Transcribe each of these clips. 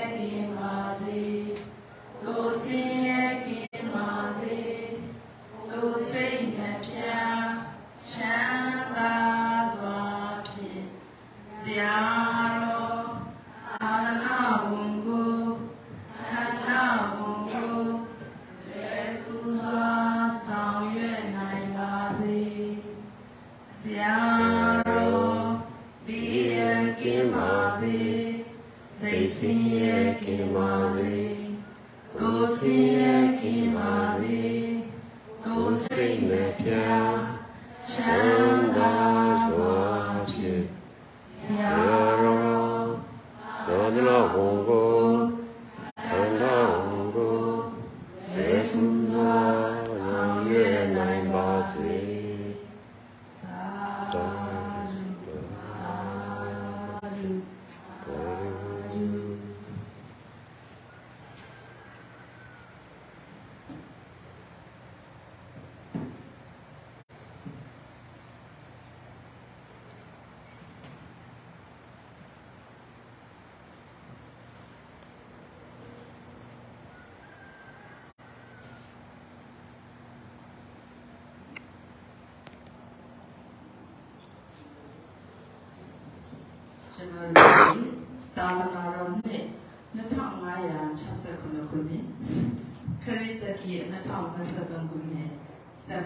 က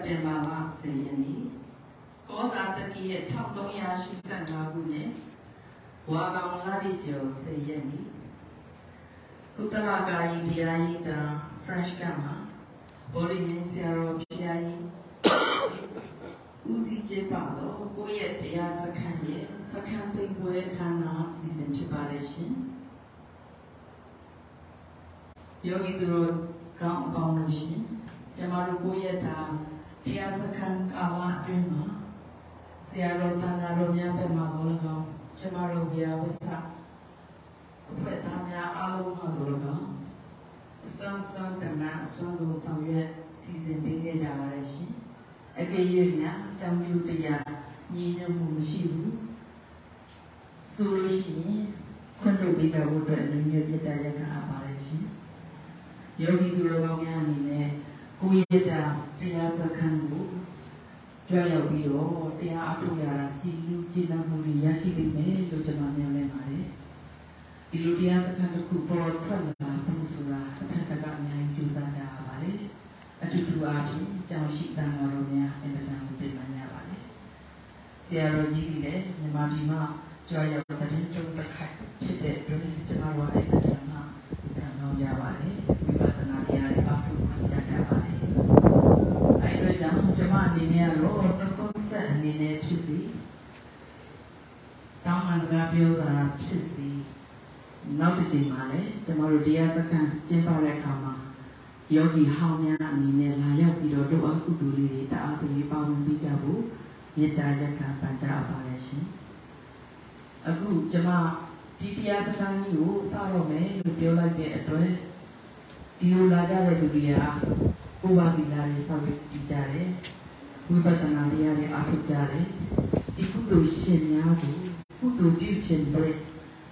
တင်ဘာလ10ရက်နေ့ကောဇာတက္ကီ1385ခုနှစ်ဝါကောင်လာဒီကျော်10ရက်နေ့ကုတလကာယီတရားရေးတာ French ကမှာဘောလီနင်းဆရာတော်ဖျားကြီးဦးစီးကျင်းပတော့ကိုယ့်ရဲ့တရားစခန်းရဲ့စခန်းပိတ်ပွဲခန်းနာစီစဉ်ဖြစ်ပါလေရှင်ယောဂီတို့ကောင်းအပေါင်းလို့ရှင်ကျမတို့ကိုယ့်ရဲ့ဒါ တရားစခန်းကာလအတွင်းမှာဆရာတော်တန်ဃာတော်များဘက်မှာဘောလကောင်ကျမတို့ဘုရားဝိသအဖွဲ့သားများအားလုံးမှာဘောလကောင်စွမ်းစွမ်းတမန်စွမ်းလို့ဆောင်ရွက်စီစဉ်ပေးခဲ့ကြပါလေရှင်အကယ်၍များတောင်းပြုတရားညီညွတ်မှုမရှိဘူးဆိုလို့ရှိရင်ခွင့်ပြုပေးကြဖို့အတွက်လူမျိုးပြတ်တဲ့ရခအားပါလေရှင်ယောဂီသူတော်ကောင်းများအနေနဲ့ ကိုယ့်ရဲ့တရားစခန်းကိုကြွရောက်ပြီးတော့တရားအထုရတာကြည်လူကြည်လမ်းမှုတွေရရှိလိမ့်မယ်လို့ကျွန်တော်မြင်နေပါတယ်ဒီလိုတရားစခန်းတစ်ခုပေါ်ထွက်လာဖို့ဆိုတာတစ်ခါတကအများကြီးကြိုးစားကြရပါတယ်။အတူတူအားဖြင့်ကြောင်ရှိတန်တော်တို့များအင်မတန်ကိုပြင်ပန်းကြပါတယ်။ဆရာတော်ကြီးကြီးလည်းမြန်မာပြည်မှာကြွားရောက်တဲ့တုံးတစ်ခါဖြစ်တဲ့အတွက်ကျွန်တော်တို့အဲ့ဒီမှာခံတော့ကြပါတယ်။ဝိပဿနာတရားတွေအားထုတ်မှကြကြပါတယ်။အဲ့ဒီကြောင့်ကျွန်မအနေနဲ့ကတော့တစ်ခုဆက် အနေနဲ့ဖြစ်စီတောင်းမှန်စကားပြောတာဖြစ်စီနောက်တစ်ချိန်မှာလည်းကျွန်တော်တို့တရားစခန်းကျင်းပတဲ့အခါမှာယောဂီဟောင်းများအနေနဲ့လာရောက်ပြီးတော့တို့အကုသိုလ်လေးတွေတအားပြီးပါဝင်ပြီးကြဖို့မေတ္တာရက်ခံပန်ကြားပါရရှင်။အခုကျွန်မဒီတရားစခန်းကြီးကိုစတော့မယ်လို့ပြောလိုက်တဲ့အတွက်ဒီလိုလာကြတဲ့လူတွေကကိုယ်ပါဒီလာတွေဆောက်ပြီးကြည့်ကြတယ်။ ဝိပဿနာတရားတွေအားထုတ်ကြတယ်။ဒီကုသိုလ်ရှင်များကိုကုသိုလ်ပြုခြင်းတွေ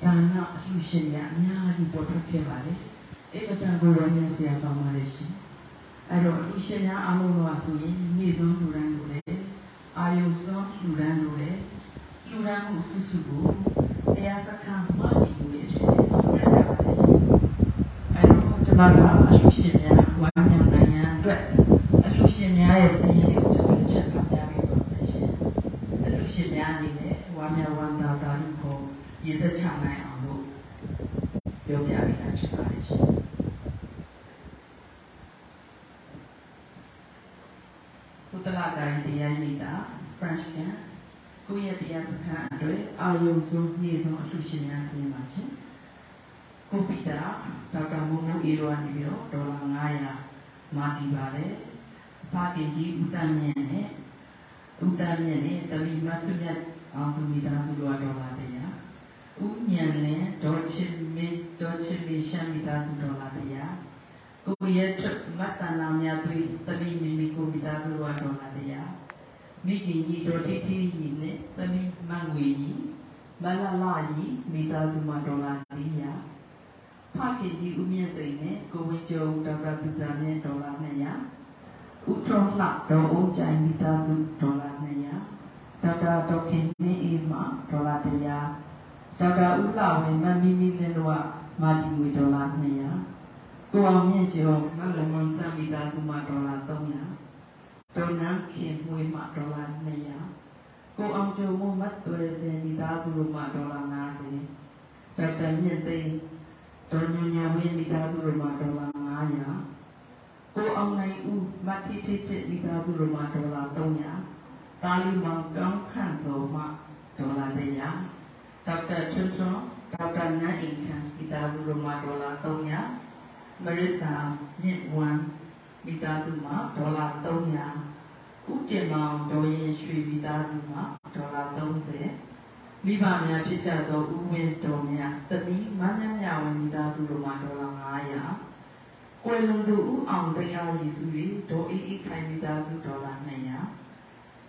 ဒါနအလှရှင်ရအများကြီးပေါ်ထွက်ခဲ့ပါလေအဲ့ဒါကြောင့်ကိုယ်တော်မြတ်ဆရာကောင်းပါလေရှင်အဲ့တော့အလှရှင်များအားလုံးတော့ဆိုရင်နေ့စွန်းလူရန်လို့လေအာယုစွန်းလူရန်လို့လေလူရန်မှုစုစုကိုတရားစခန်းမှာဒီလိုအဖြစ်နဲ့ပြရပါလေရှင်အဲ့တော့ကျွန်မကအလှရှင်များဝမ်းမြောက်နိုင်ရန်အတွက်အလှရှင်များရဲ့စည်ရည်ကိုကျွန်တော်တစ်ချက်ပြပြပေးပါမယ်ရှင် အလှရှင်များအနေနဲ့ဝမ်းမြောက်ဝမ်းသာတာလို့ကိုရည်သက်ချနိုင်အောင်လို့ပြောပြပေးတာဖြစ်ပါတယ်ရှင်။ကုသလတိုင်းတရားရိပ်တာ French ကကိုယ့်ရဲ့တရားစခန်းအတွက်အာယုံဆုံးနေ့ဆုံးအလှရှင်များပြင်ပါရှင်။ကိုပီတာဒေါက်တာမုံမိုးအေရောကနေပြီးတော့ဒေါ်လာ900မာတီပါတယ်။ဖာတင်ကြီးဦးတန်းမြင့်နဲ့ ဦးတန်းမြင့်နဲ့တမီမဆုမြတ်အောင်သူမိသားစုတို့ဒေါ်လာတရား။ဦးညံနဲ့ဒေါ်ချစ်မင်းဒေါ်ချစ်မင်းရှမ်းမိသားစုတော်လာတရားကိုရဲချက်မတ်တနာမြတ်ပြီးသတိမိမိကိုမိသားစုတော်လာတရားမိခင်ကြီးဒေါ်တိတိကြီးနဲ့သမီးမငွေကြီးမလလာကြီးမိသားစုမတော်လာတရားဖခင်ကြီးဦးမြင့်စိန်နဲ့ကိုဝင်းကျော်ဒေါက်တာသူစာမြင့်ဒေါ်လာ200ဦးထွန်းလှဒေါ်ဦးကြိုင်မိသားစုဒေါ်လာ200 ဒေါက်တာဒေါက်ခင်မင်းအေးမှဒေါ်လာ100ဒေါက်တာဦးလှဝင်းမမီမီလင်းတို့ကမာတီငွေဒေါ်လာ200ကိုအောင်မြင့်ကျော်မလမန်စံမိသားစုမှဒေါ်လာ300ဒေါ်နန်းခင်မွေးမှဒေါ်လာ200ကိုအောင်ကျော်မို့မတ်သွဲစင်မိသားစုမှဒေါ်လာ90ဒေါက်တာမြင့်သိန်းဒေါ်ညဉ့်ညဝင်းမိသားစုတို့မှာဒေါ်လာ900ကိုအောင်နိုင်ဦးမတ်တီတီတီမိသားစုတို့မှာဒေါ်လာ300 တာလီမောင်ကောင်းခန့်စောမှာဒေါ်လာ100ဒေါက်တာချွန်းချွန်းဒေါက်တာနန်းအိမ်ခန့်မိသားစုတို့မှာဒေါ်လာ300မရစ်စာမြင့်ဝမ်းမိသားစုမှာဒေါ်လာ300ဦးတင်မောင်ဒေါ်ရင်ရွှေမိသားစုမှာဒေါ်လာ30မိဘများဖြစ်ကြသောဦးဝင်းတော်များတတိမန်းမြမြဝင်မိသားစုတို့မှာဒေါ်လာ900ကိုယ်လုံးသူဦးအောင်တရားရည်စု၍ဒေါ်အေးအေးခိုင်မိသားစုဒေါ်လာ200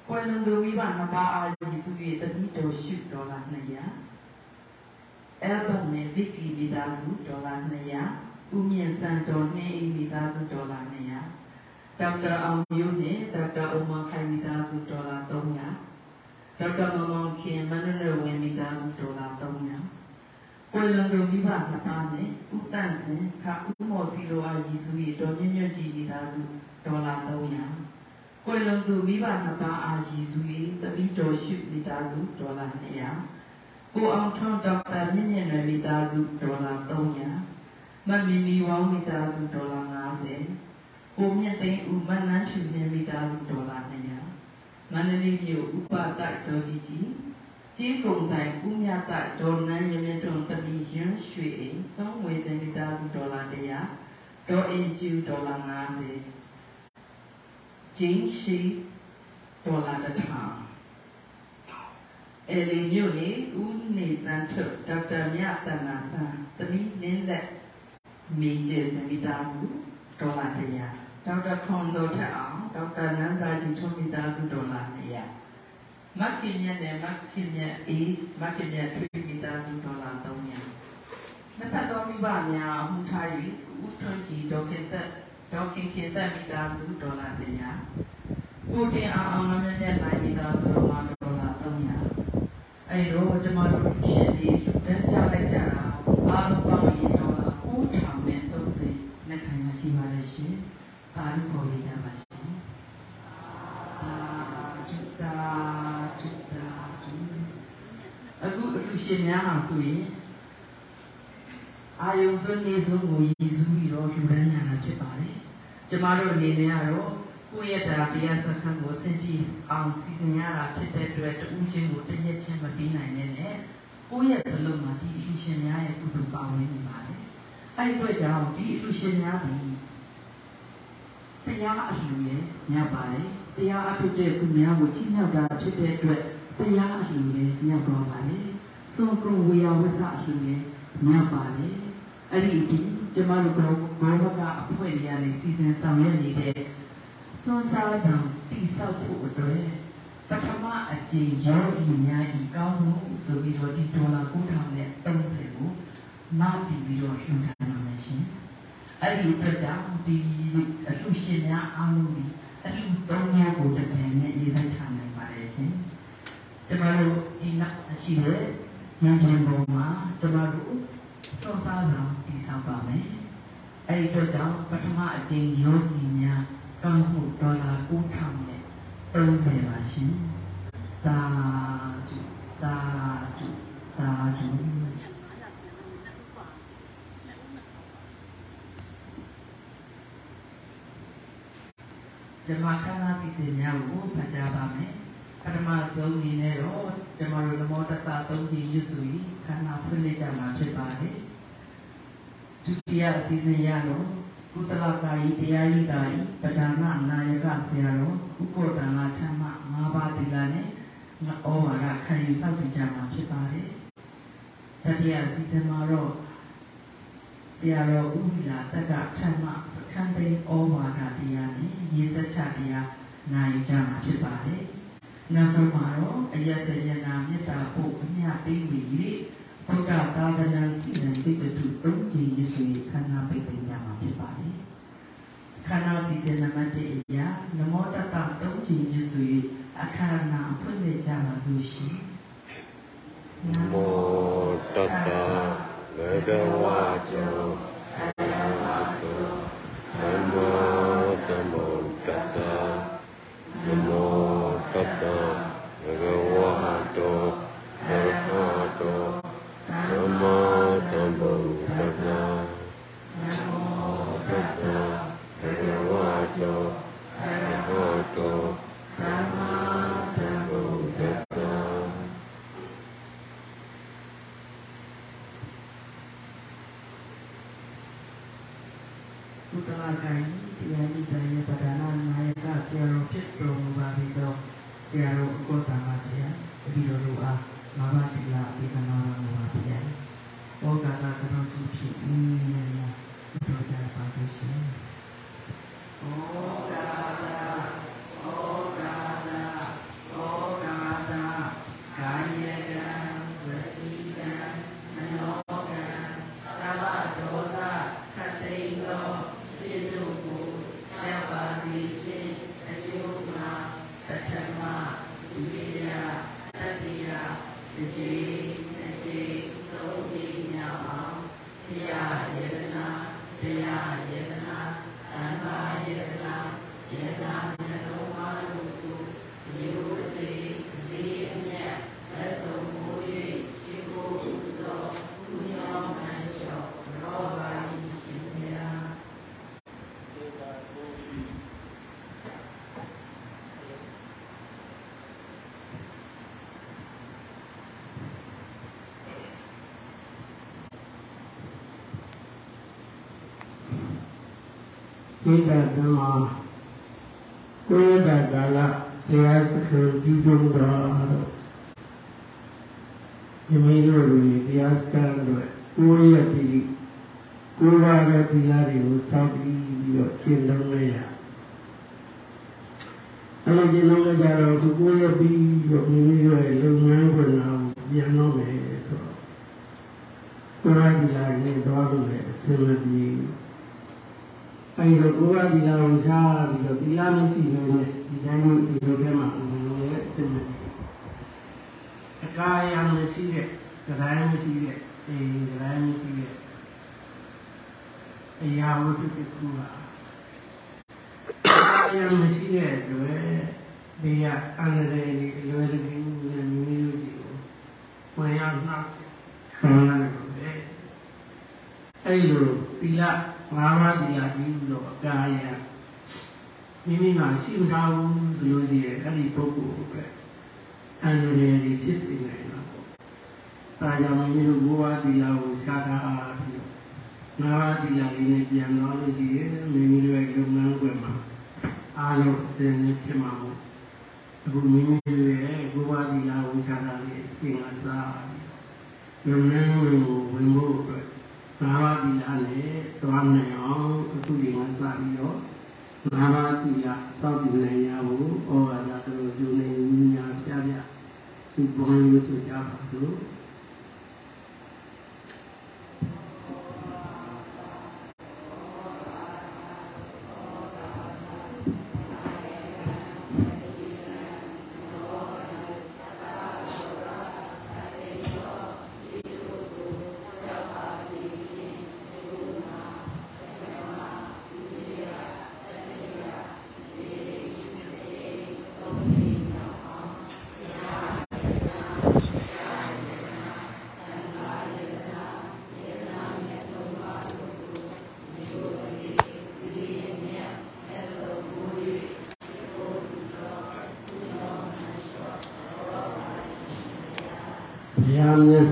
ကိုယ်လုံးသူမိဘနှစ်ပါးအားရည်စု၍တတိတော်ရှုဒေါ်လာ200အဲဘတ်နဲ့ဗစ်ကီမိသားစုဒေါ်လာ200ဦးမြင့်စံတော်နှင်းအေးမိသားစုဒေါ်လာ200ဒေါက်တာအောင်မျိုးနဲ့ဒေါက်တာအုံမခိုင်မိသားစုဒေါ်လာ300ဒေါက်တာမမောင်ခင်မန္တလေးဝင်မိသားစုဒေါ်လာ300ကိုယ်လုံးသူမိဘနှစ်ပါးနဲ့ဥတန့်စင်ခဥမော်စီလိုအားရည်စု၏ဒေါ်မြင့်မြတ်ကြီးမိသားစုဒေါ်လာ300 ကိုယ်လုံးသူမိဘနှစ်ပါးအားရည်စု၏တပိတော်ရှိမိသားစုဒေါ်လာ200ကိုအောင်ထွန်းဒေါက်တာမြင့်မြတ်နယ်မိသားစုဒေါ်လာ300မမီမီဝေါင်းမိသားစုဒေါ်လာ90ကိုမြင့်သိန်းဦးမနန်းထူမြင့်မိသားစုဒေါ်လာ200မန္တလေးမြို့ဥပဒတ်တော်ကြီးကြီးကျေးကုံဆိုင်ဥမြတ်ဒေါ်နန်းရမြတ်တော်တပီရွှန်းရွှေအိမ်သုံးဝေစင်မိသားစုဒေါ်လာ100ဒေါ်အင်ကျူဒေါ်လာ50 ဂျင်းရှိဒေါ်လာ1000အဲ့ဒီမြို့နေဦးနေစန်းထုတ်ဒေါက်တာမြတ်တနာဆန်းတပီလင်းလက်မေကျစင်မိသားစုဒေါ်လာ100ဒေါက်တာခွန်စောထက်အောင်ဒေါက်တာနန္ဒာကြီးထုံးမိသားစုဒေါ်လာ200မတ်ခင်မြတ်နဲ့မတ်ခင်မြတ်အေးမတ်ခင်မြတ်ထွေးမိသားစုဒေါ်လာ300နှစ်ဖက်သောမိဘများမှုထား၍ဦးထွန်းကြည်ဒေါက်ခင်သက် ဒေါက်ခင်ခင်သက်မိသားစုဒေါ်လာ100ကိုတင်အောင်အောင်မမြတ်နိုင်မိသားစုဒေါ်လာဒေါ်လာ300အဲ့တော့ကျွန်တော်တို့ရှင်ဒီတန်းချလိုက်ကြတာအားလုံးပေါင်းရင်ဒေါ်လာ9030လက်ခံရရှိပါလိမ့်ရှင်။အားလုံးပေါ်ရကြပါရှင်။အာจุตาจุตาအခုအလူရှင်များဟာဆိုရင်အာယုစွန်းနေဆုံးကိုရည်စူးပြီးတော့လူဒန်းညာတာဖြစ်ပါတယ်။ ကျမတို့အနေနဲ့ကတော့ကိုယ့်ရဲ့တရားတရားစခန်းကိုစင်ပြီးအောင်စီစဉ်ရတာဖြစ်တဲ့အတွက်တူးချင်းကိုတရက်ချင်းမပြီးနိုင်နဲ့နဲ့ကိုယ့်ရဲ့စလုံးမှာဒီအလူရှင်များရဲ့ကုသိုလ်ပါဝင်နေပါတယ်။အဲ့ဒီအတွက်ကြောင့်ဒီအလူရှင်များသည်တရားအလှူရဲ့ညပါတယ်တရားအထုတဲ့သူများကိုချီးမြှောက်တာဖြစ်တဲ့အတွက်တရားအလှူရဲ့ညတော်ပါလေစွန်ကုဝေယဝဆအလှူရဲ့ညပါလေအဲ့ဒီဒီ ကျမတို့ဘောဘောဘကအဖွဲ့ရရနေစီစဉ်ဆောင်ရွက်နေတဲ့စွန်စားဆောင်တိဆောက်ဖို့အတွက်ပထမအကြိမ်ရောဂီများဤကောင်းမှုဆိုပြီးတော့ဒီဒေါ်လာ9000နဲ့30ကိုမာတည်ပြီးတော့ရှင်ထားရမယ်ရှင်အဲ့ဒီအတွက်ကြောင့်ဒီအလှူရှင်များအားလုံးဒီအလှူသုံးများကိုတစ်ပြန်နဲ့ရေးသားချနိုင်ပါတယ်ရှင်ကျမတို့ဒီနောက်ရှိတဲ့ဉာဏ်ပြန်ပေါ်မှာကျမတို့စောစားဆောင်တည် ဆောက်ပါမယ်အဲ့ဒီအတွက်ကြောင့်ပထမအကြိမ်ယောဂီများကောင်းမှုဒေါ်လာ9000နဲ့30ပါရှင်သာဓုသာဓုသာဓုဓမ္မခန္ဓာစီစဉ်များကိုဖတ်ကြားပါမယ်။ပထမဆုံးအနေနဲ့တော့ဓမ္မတို့သမောတတသုံးကြီးရွတ်ဆိုပြီးခန္ဓာဖွင့်လိုက်ကြမှာဖြစ်ပါတယ်။ ဒုတိယအစီအစဉ်ရတော့ကုသလကာယီတရားရိတာဤပဒနာနာယကဆရာတော်ဥပ္ပဒနာထမ၅ပါးတိလာနဲ့ဩဝါဒခံယူဆောက်တည်ကြမှာဖြစ်ပါတယ်။တတိယအစီအစဉ်မှာတော့ဆရာတော်ဥပ္ပလာတက္ကထမခန္တိဩဝါဒတရားနဲ့ရေစက်ချတရားနိုင်ကြမှာဖြစ်ပါတယ်။နောက်ဆုံးမှာတော့အယက်စရနာမေတ္တာဖို့အမြတ်ပေးပြီး 보다다다는 시대도 똥지 예수의 가나베 되냐마 되바리 가나시대나 마제야 나모다다 똥지 예수의 아카나 풀레자마 주시 나모다다 레데와조 가나마조 나모 나모다다 나모다다 레데와조 Gracias. ဒိဋ္ဌဓမ္မာကိုယ်တကာလတရားစခန်းပြုကြတော့ အဲကြောင့်ဒီလိုဘိုးဘွားတရားကိုရှားတာအားဖြင့်ငါးပါးတရားလေးနဲ့ပြန်သွားလို့ရှိရင်မိမိတို့ရဲ့လုပ်ငန်းခွင်မှာအားလုံးအစင်းနဲ့ဖြစ်မှာမို့အခုမိမိတို့ရဲ့ဘိုးဘွားတရားကိုရှားတာလေးအချိန်ကစားလုပ်ငန်းဝင်ကိုဝင်ဖို့အတွက်ငါးပါးတရားနဲ့သွားနိုင်အောင်အခုဒီမှာစပြီးတော့ငါးပါးတရားစောင့်တည်နိုင်ရဖို့ဩဝါဒတော်ကိုယူနေညာပြပြသူပေါ်လို့ဆိုကြပါစို့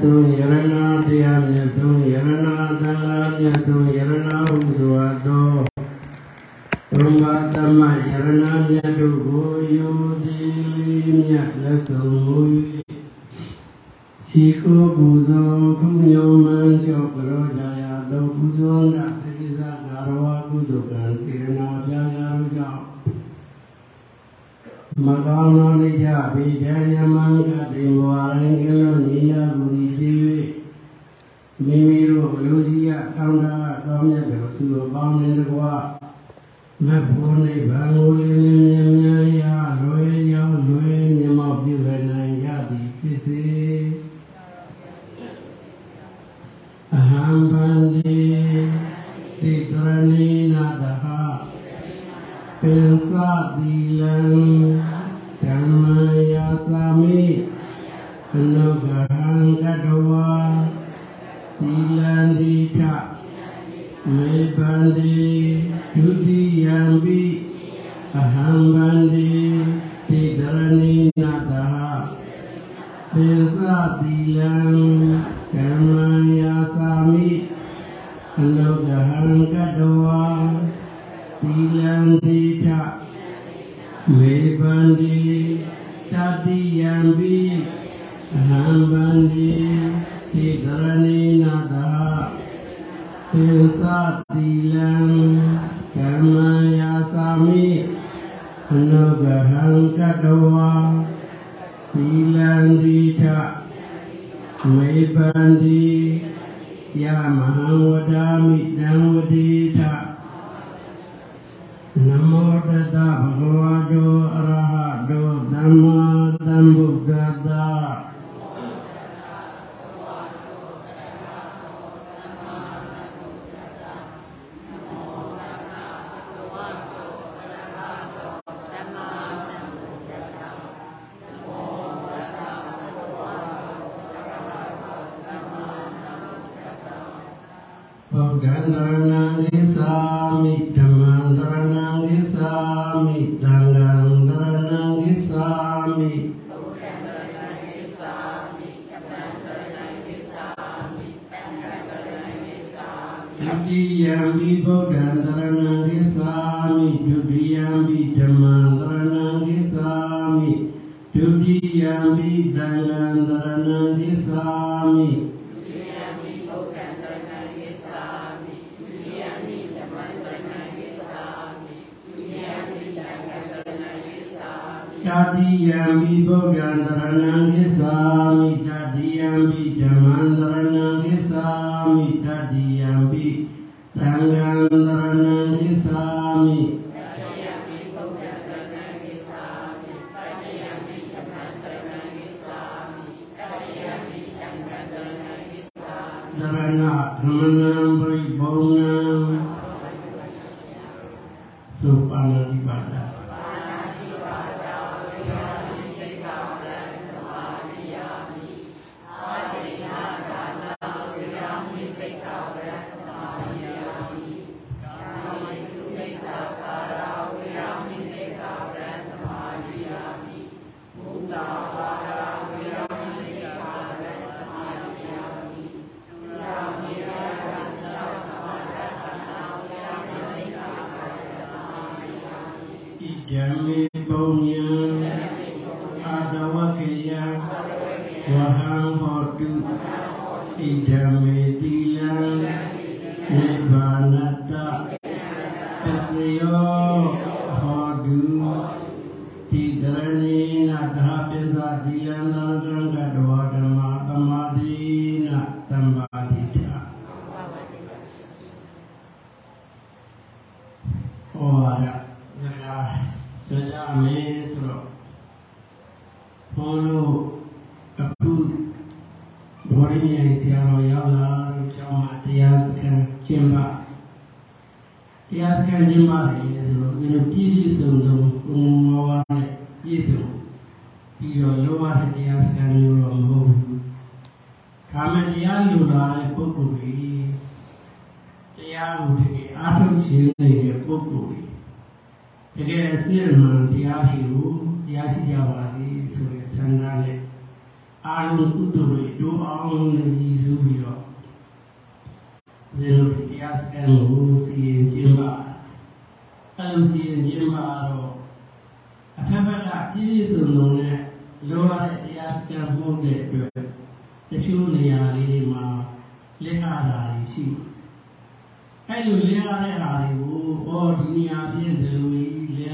through မိသနုကဟံကတဝါသီလံတိထမေပန္တိဒုတိယံပိအဟံပန္တိတိဒရဏိနတာသေသတိယံကမ္မယာသာမိအလောကဟံကတဝ ဏဓမ္မနံပ င်လို့ရည်စူးပြီးတော့ဇေလိုတရားစကန်ကိုစီရင်ခြင်းပါအဲလိုစီရင်ခြင်းပါတော့အထက်ဘက်ကပြည့်ပြည့်စုံစုံနဲ့လိုရတဲ့တရားစကန်မှုတဲ့အတွက်တချို့နေရာလေးတွေမှာလက်ဟာတာတွေရှိတယ်အဲ့လိုလဲရတဲ့ဟာတွေကိုဟောဒီနေရာပြည့်တယ်လို့လဲ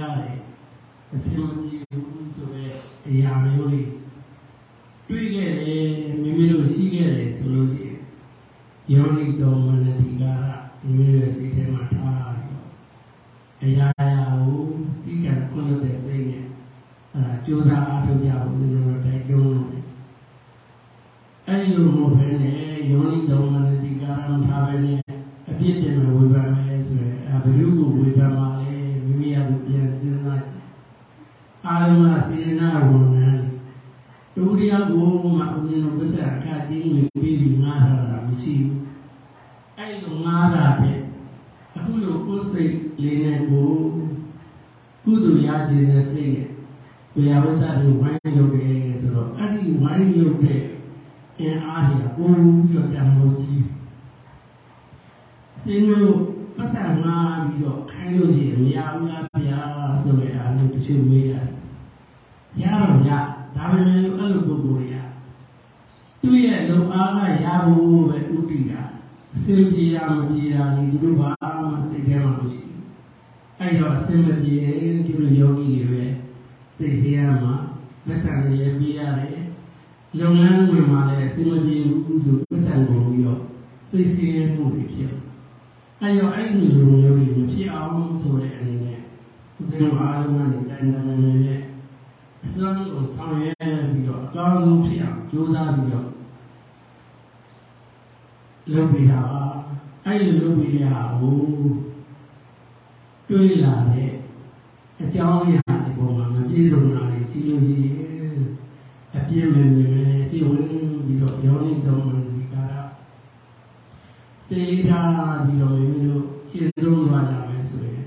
ရတယ်အစင်မပြေဘူးဆိုတော့အရာမျိုးတွေတွေ့ခဲ့တယ်မိမိတို့ရှိခဲ့တယ်ဆိုလို့ရှိရင်ယောနိတော်မနတိကာရမိမိရဲ့စိတ်ထဲမှာထားပြီးတော့အရာရာကိုဒီကံကုလတဲ့စိတ်နဲ့အဲ ကြိုးစားအားထုတ်ကြဖို့ဒီလိုတိုက်တွန်းလို့အဲ့ဒီလိုမဟုတ်ဘဲနဲ့ယောနိတော်မနတိကာရမထားဘဲနဲ့အပြစ်တင်မဲ့ဝေဖန်မယ်ဆိုရင်အဘယ်လိုကိုဝေဖန်ပါလဲမိမိရကိုပြန်စဉ်းစားကြည့်အာရမစေနာဝန်ထမ်းတူတရားကိုမှဦးဇင်းတို့ပြဿနာအခါတင်းဝင်ပြီးပြီးငားတာမရှိဘူးအဲ့လိုငားတာတဲ့ယ်စိတ်လေးနဲ့ကိုကုသိုလ်ရခြင်းနဲ့စိတ်နဲ့ ဝေယဝိသတွေဝိုင်းရုပ်တယ်ဆိုတော့အဲ့ဒီဝိုင်းရုပ်တဲ့အင်အားတွေကပိုပြီးတော့တန်ဖိုးကြီးစင်းတို့ပတ်စံငါပြီးတော့ခိုင်းလို့ရှိရင်မရဘူးလားဗျာဆိုတဲ့အားလို့တချို့မေးရတယ်ရတော့ရဒါပေမဲ့လို့အဲ့လိုပုဂ္ဂိုလ်တွေကသူ့ရဲ့လုံအားကရဖို့ပဲဥတည်တာအစင်ပြေရမပြေရဘူးသူတို့ဘာမှစိတ်ထဲမှာမရှိဘူးအဲ့တော့အစင်မပြေဒီလိုယောဂီတွေပဲ စိတ်ဆေးရမှာလက်ဆံရည်ပြေးရတယ်လုပ်ငန်းဝင်မှာလည်းအစင်မပြေဘူးဆိုလက်ဆံကုန်ပြီးတော့စိတ်ဆေးမှုတွေဖြစ်တယ်အဲ့တော့အဲ့ဒီလိုမျိုးတွေမဖြစ်အောင်ဆိုတဲ့အနေနဲ့ဦးဇင်းတို့အားလုံးကနေတိုင်တိုင်နဲ့အစွမ်းကိုဆောင်ရွက်ပြီးတော့အကောင်းဆုံးဖြစ်အောင်ကြိုးစားပြီးတော့လုပ်ပေးတာပါအဲ့ဒီလုပ်ပေးရတာကိုတွေးလာတဲ့အကြောင်းအရာ ဒီပုံမှာမပြည့်စုံတာတွေရှိလို့ရှိရင်အပြည့်မဲ့မဲ့ရှိဝင်ပြီးတော့ရောင်းနေတော့ဒီကာရစေထားပြီးတော့မိမိတို့ရှင်းသုံးသွားကြမယ်ဆိုရင်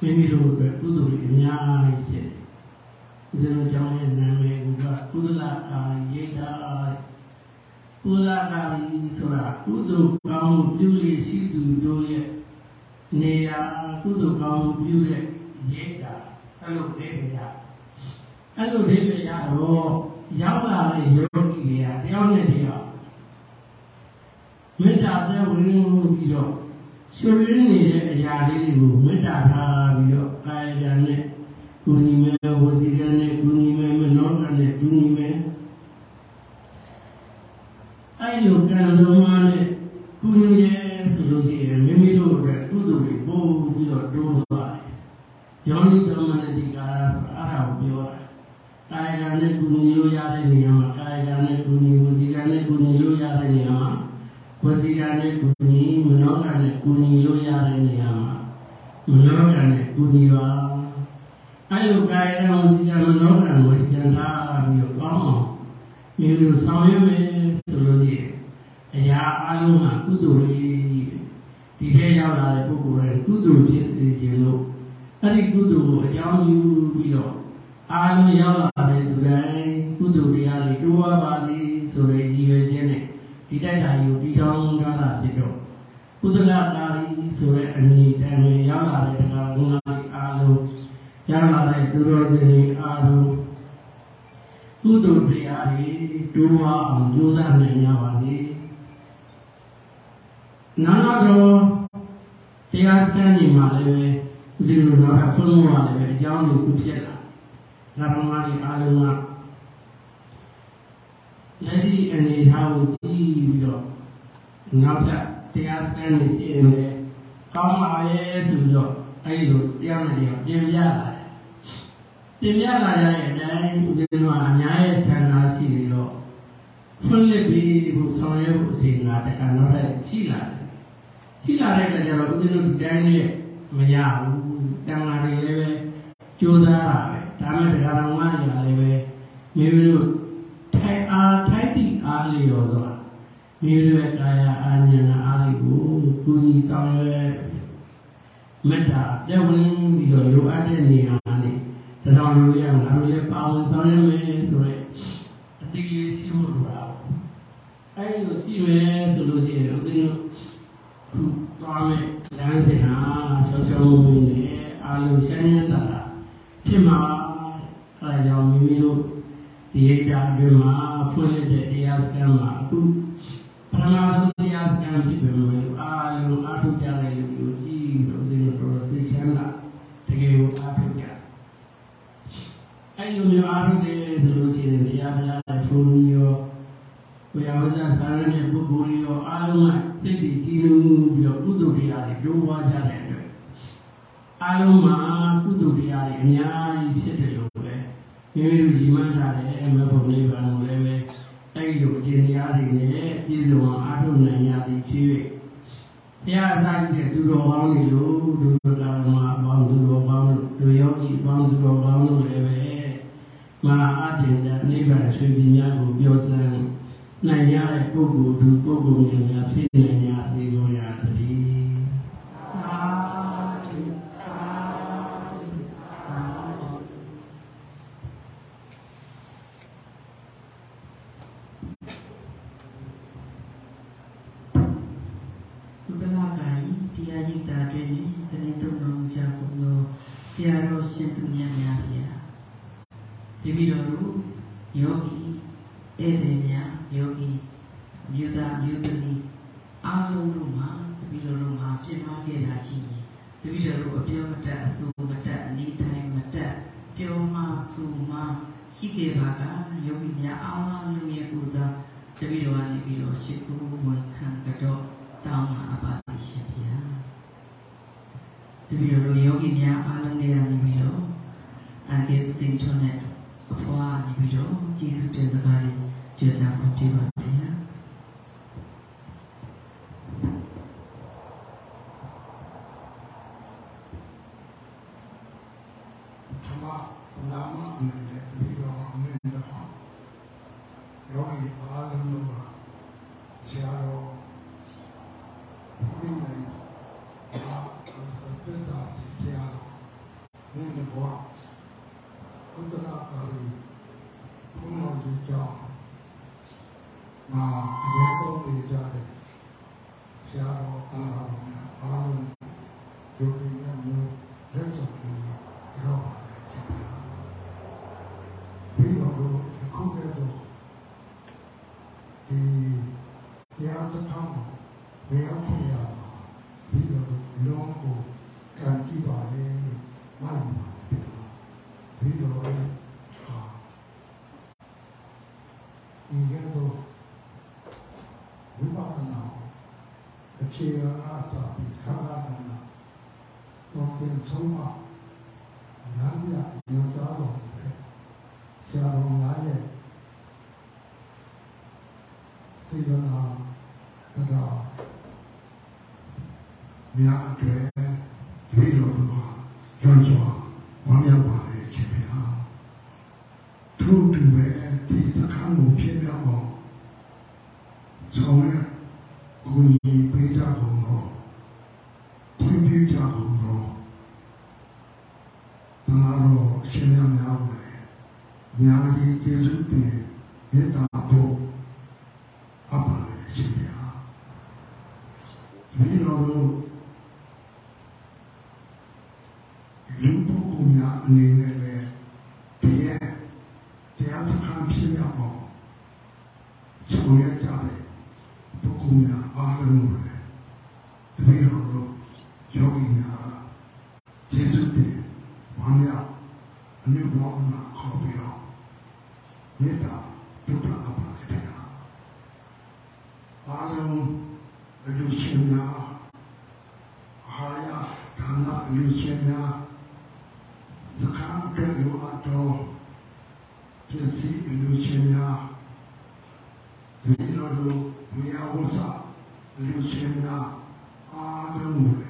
မိမိတို့အတွက်ကုသိုလ်တွေအများကြီးဖြစ်တယ်။ဒီလိုကြောင့်ရဲ့နာမည်ကကုသလအာရိယတာကုသလကာရီဆိုတာကုသိုလ်ကောင်းမှုပြုလို့ရှိသူတို့ရဲ့နေရာကုသိုလ်ကောင်းမှုပြုတဲ့ရိတ်တာအဲ့လိုလေးပြရ အဲ့လိုလေးပြရတော့ရောက်လာတဲ့ယောဂီတွေကတယောက်နဲ့တယောက်မေတ္တာသက်ဝင်ပြီးတော့ဆွေးနွေးနေတဲ့အရာလေးတွေကိုမေတ္တာထားပြီးတော့ကာယကံနဲ့ကုညီမဲဝစီကံနဲ့ကုညီမဲမနောကံနဲ့ကုညီမဲအဲ့လိုကံလုံးမနဲ့ကုညီရဲဆိုလို့ရှိရင်မိမိတို့အတွက်ကုသိုလ်တွေပို့ပြီးတော့တိုးသွားတယ်။ယောနိသမဏတိကာရဆိုတာအဲ့ဒါကိုပြောတာ။ကာယကံ နဲ့ကုညီလို့ရတဲ့နေရာမှာကာယကံနဲ့ကုညီဝစီကံနဲ့ကုညီလို့ရတဲ့နေရာမှာဝစီကံနဲ့ကုညီမနောကံနဲ့ကုညီလို့ရတဲ့နေရာမှာမနောကံနဲ့ကုညီပါအဲ့လိုကာယကံဝစီကံမနောကံကိုကျန်ထားပြီးတော့ကောင်းအောင်မြေလိုဆောင်ရွက်မယ်ဆိုလို့ရှိရင်အရာအလုံးကကုသိုလ်လေးဒီထဲရောက်လာတဲ့ပုဂ္ဂိုလ်တွေကုသိုလ်ဖြစ်စေခြင်းလို့အဲ့ဒီကုသိုလ်ကိုအကြောင်းယူပြီးတော့ အာလုံးရောက်လာတဲ့သူတိုင်းကုသိုလ်တရားတွေတိုးဝါပါလိဆိုတဲ့ရည်ရွယ်ချက်နဲ့ဒီတိုက်တာယူတီထောင်ထားတာဖြစ်တော့ကုသလကာရီဆိုတဲ့အမည်တမ်းရောက်လာတဲ့တရားငါးအားလုံးရောက်လာတဲ့သူတော်စင်တွေအားလုံးကုသိုလ်တရားတွေတိုးဝါအောင်ကြိုးစားနိုင်ကြပါစေနာနာတော်တရားစခန်းကြီးမှာလည်းပဲဦးဇင်းတို့တော့ဖုန်းမှာလည်းပဲအကြောင်းကိုခုဖြစ်လာ ဓမ္မကြီးအားလုံးကလက်ရှိအနေထားကိုကြည့်ပြီးတော့နောက်ထပ်တရားစခန်းကြီးဖြစ်နေတယ်ကောင်းပါရဲ့ဆိုပြီးတော့အဲ့လိုတရားနဲ့တရားပြင်ပြလာတယ်ပြင်ပြလာရတဲ့အတိုင်းဦးဇင်းတို့ကအများရဲ့ဆန္ဒရှိပြီးတော့ဖွင့်လှစ်ပြီးဖို့ဆောင်ရွက်ဖို့အစီအစဉ်တခါတော့ရှိလာတယ်ရှိလာတဲ့အခါကျတော့ဦးဇင်းတို့ဒီတိုင်းနဲ့မရဘူးတန်ဃာတွေလည်းပဲကြိုးစားတာပဲ ဒါမဲ့တရားတော်မှညာလည်းပဲမိမိတို့ထိုင်အားထိုက်တိအားလျော်ဆိုတာမိမိတို့ရဲ့ကာယအာဉာဏအားလေးကိုကုညီဆောင်ရွက်မေတ္တာတက်ဝင်ပြီးတော့လိုအပ်တဲ့နေရာနဲ့တရားတော်ရအောင်ငါတို့လည်းပါဝင်ဆောင်ရွက်မယ်ဆိုရဲအတိအကျရှိမှုလိုတာအဲ့လိုရှိမယ်ဆိုလို့ရှိရင်ဦးဇင်းတို့သွားမယ်လမ်းစဉ်ဟာချောချောမွေးနေအာလုံးရှင်းရတာဖြစ်မှာအဲဒါ ကြောင့်မိမိတို့ဒီရိတ်တာအတွင်းမှာဖွင့်တဲ့တရားစခန်းမှာအခုပရမသုတရားစခန်းဖြစ်ပေမဲ့အာလုံးအာထုကြတဲ့လူကိုကြည့်လို့စိတ်တော်စိတ်ချမ်းသာတကယ်ကိုအာထုကြအဲ့လိုမျိုးအာထုတယ်ဆိုလို့ရှိရင်တရားတရားနဲ့ထုံးရောဝေယဝဇ္ဇစာရတဲ့ပုဂ္ဂိုလ်ရောအားလုံးကစိတ်တည်ကြည်လို့ပြီးတော့ကုသိုလ်တရားတွေတိုးပွားကြတဲ့အတွက်အားလုံးမှာကုသိုလ်တရားတွေအများကြီးဖြစ်တယ်လို့ပဲ မိမိတို့ညီမထားတဲ့မဘုံလေးပါလို့လည်းပဲအဲ့ဒီလိုအကျင့်တရားတွေနဲ့ပြည့်စုံအောင်အားထုတ်နိုင်ရသည်ဖြစ်၍တရားအစားတဲ့သူတော်ကောင်းတွေလို့ဒုက္ခလာမှာပေါင်းသူတော်ကောင်းတို့လူယောဂီပေါင်းသူတော်ကောင်းတို့လည်းပဲမဟာအတ္တတဲ့နိဗ္ဗာန်ဆွေပညာကိုပြောစမ်းနိုင်ရတဲ့ပုဂ္ဂိုလ်သူပုဂ္ဂိုလ်များဖြစ်နိုင်ရသေးလို့ရသည် တပည့်တော်တို့ယောဂီဧည့်သည်များယောဂီအမျိုးသားအမျိုးသမီးအားလုံးတို့မှာတပည့်တော်တို့မှာပြင်ပခဲ့တာရှိရင်တပည့်တော်တို့အပြောမတတ်အဆိုမတတ်အနည်းတိုင်းမတတ်ပြောမှဆိုမှရှိခဲ့ပါကယောဂီများအားလုံးရဲ့ကိုယ်စားတပည့်တော်ကနေပြီးတော့ရှိခိုးဝန်ခံကြတော့တောင်းမှာပါသိရှင်ဗျာတပည့်တော်တို့ယောဂီများအားလုံးနေရာနေပြီးတော့အာကေပစင်ထွန်းတဲ့ ဘွားနေပြီးတော့ကျေးဇူးတင်စကားတွေပြောကြဖို့ပြပါ ပေါင်းကခေါ်ပြီးတော့မေတ္တာဒုက္ခအပ္ပါဒယအာလုံးအလူရှင်များအာယဒါနအလူရှင်များစကားပြောလို့အတော်ပြည့်စည်အလူရှင်များဒီလိုလိုမြေအဝဆအလူရှင်များအာလုံးကို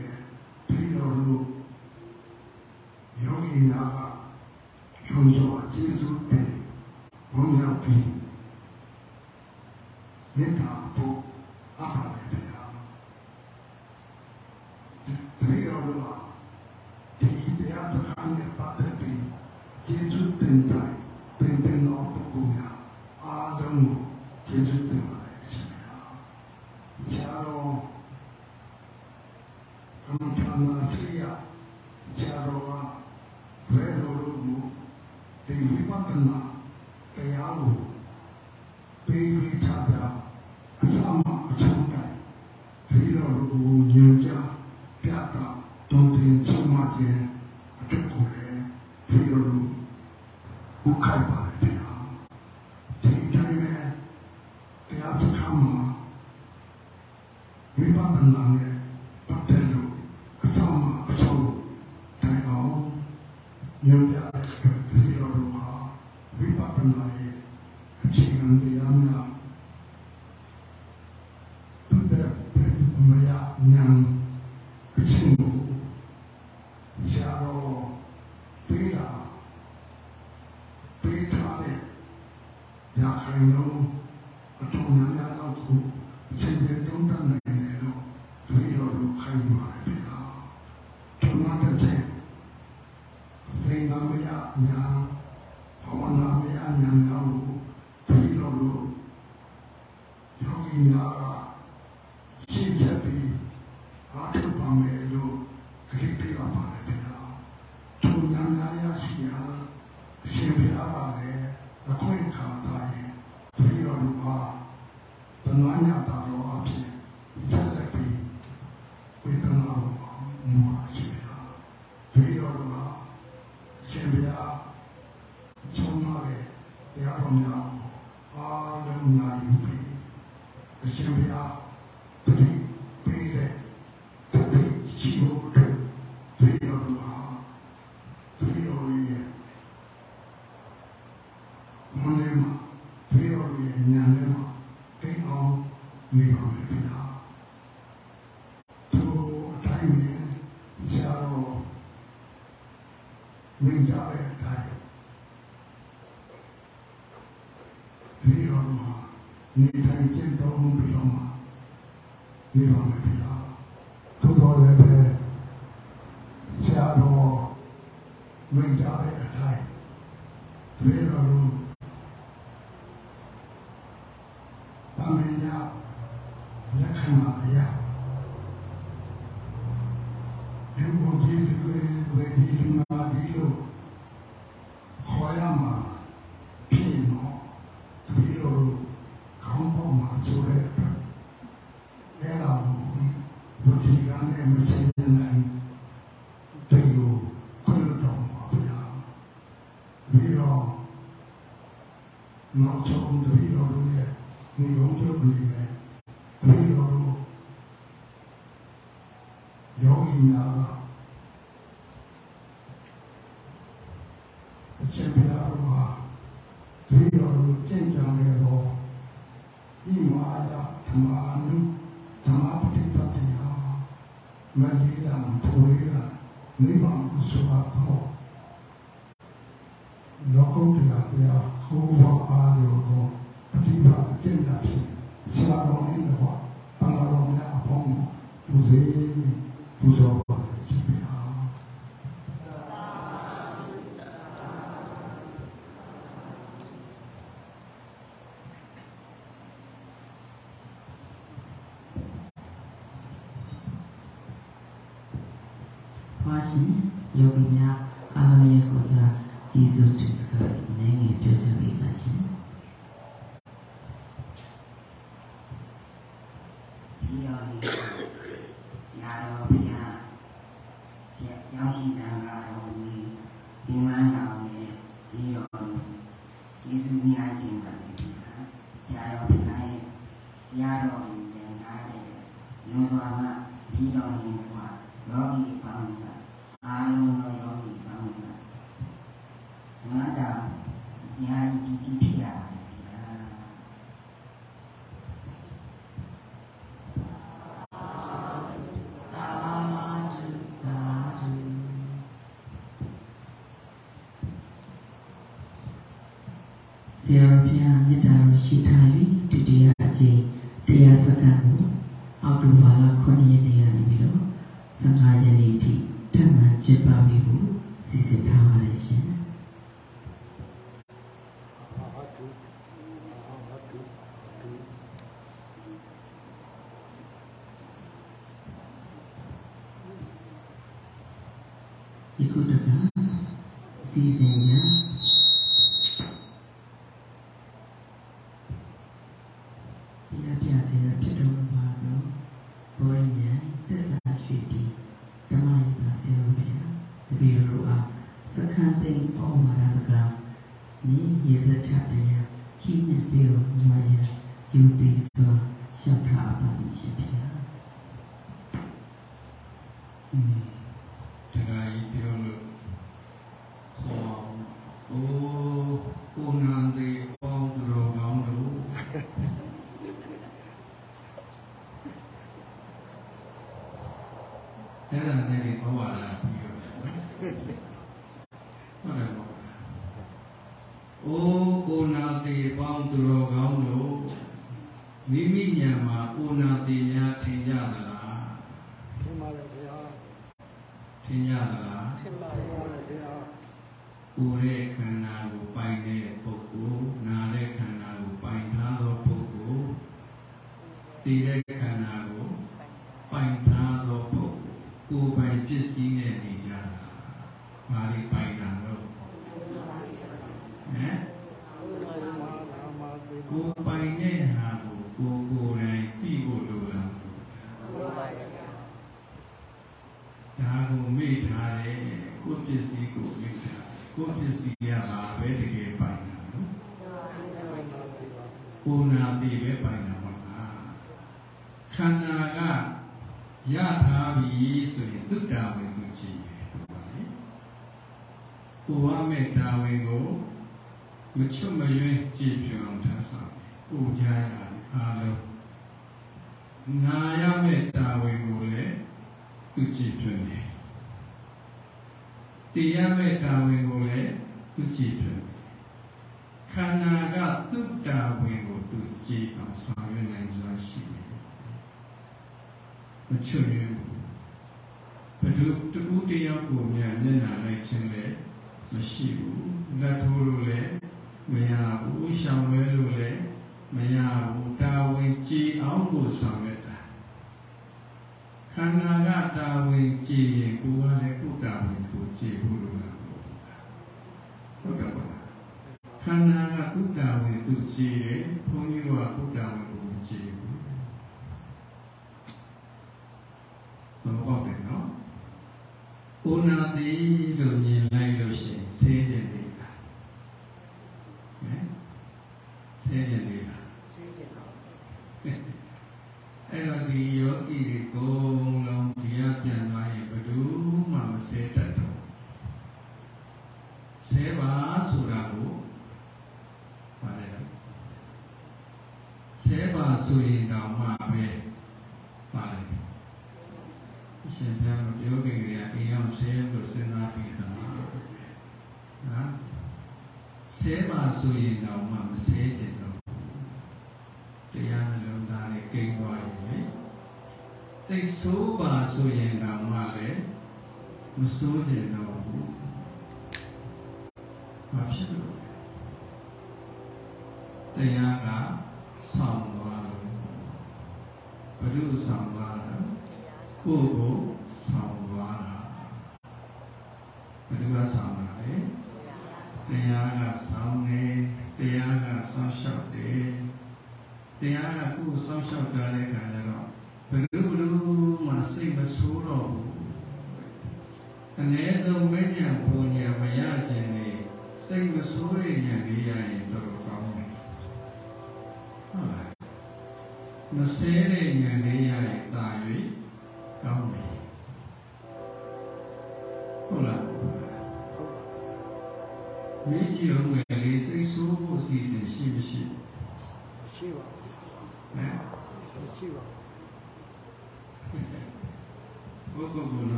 you know. যখন রবি রমণী Dewi အဲ့ဒါနဲ့ဒီဘဝလာပြီးတော့ဟုတ်တယ်ပေါ့အိုးကိုနာတိပေါင်းသူတော်ကောင်းတို့မိမိဉာဏ်မှာကိုနာတိများထင်ကြသလားထင်ပါတယ်ခင်ဗျာထင်ကြသလားထင်ပါတယ်ခင်ဗျာကိုယ်ရဲ့ခန္ဓာကိုပိုင်တဲ့ပုဂ္ဂိုလ်နာတဲ့ခန္တဲ့တာဝန်ကိုမချွတ်မရွေ့ကြည်ပြောင်းထပ်ဆောင်ပူကြရတာအားလုံးနာရမဲ့တာဝန်ကိုလည်းသူကြည်ပြောင်းတယ်တရားမဲ့တာဝန်ကိုလည်းသူကြည်ပြောင်းခန္ဓာကသူ့တာဝန်ကိုသူကြည်အောင်ဆောင်ရွက်နိုင်စွာရှိတယ်မချွတ်ရွေ့ဘူးဘဒုတူတရားကိုမြန်မျက်နှာလိုက်ခြင်းလည်း မရှိဘူးငတ်ထိုးလို့လည်းမရဘူးရှောင်ဝဲလို့လည်းမရဘူးတာဝန်ကြည်အောင်ကိုဆောင်ရတာခန္ဓာကတာဝန်ကြည်ရင်ကိုယ်ကလည်းကိုယ်တာဝန်ကိုကြည်ဖို့လိုတာဟုတ်ကဲ့ပါခန္ဓာကကုတ္တဝေသူကြည်တယ်ဘုန်းကြီးတို့ကကုတ္တဝေကိုကြည်ဘူးမဟုတ်ပါဘူးเนาะ ကိုနာသည်လို့မြင်လိုက်လို့ရှိရင်ဆင်းတဲ့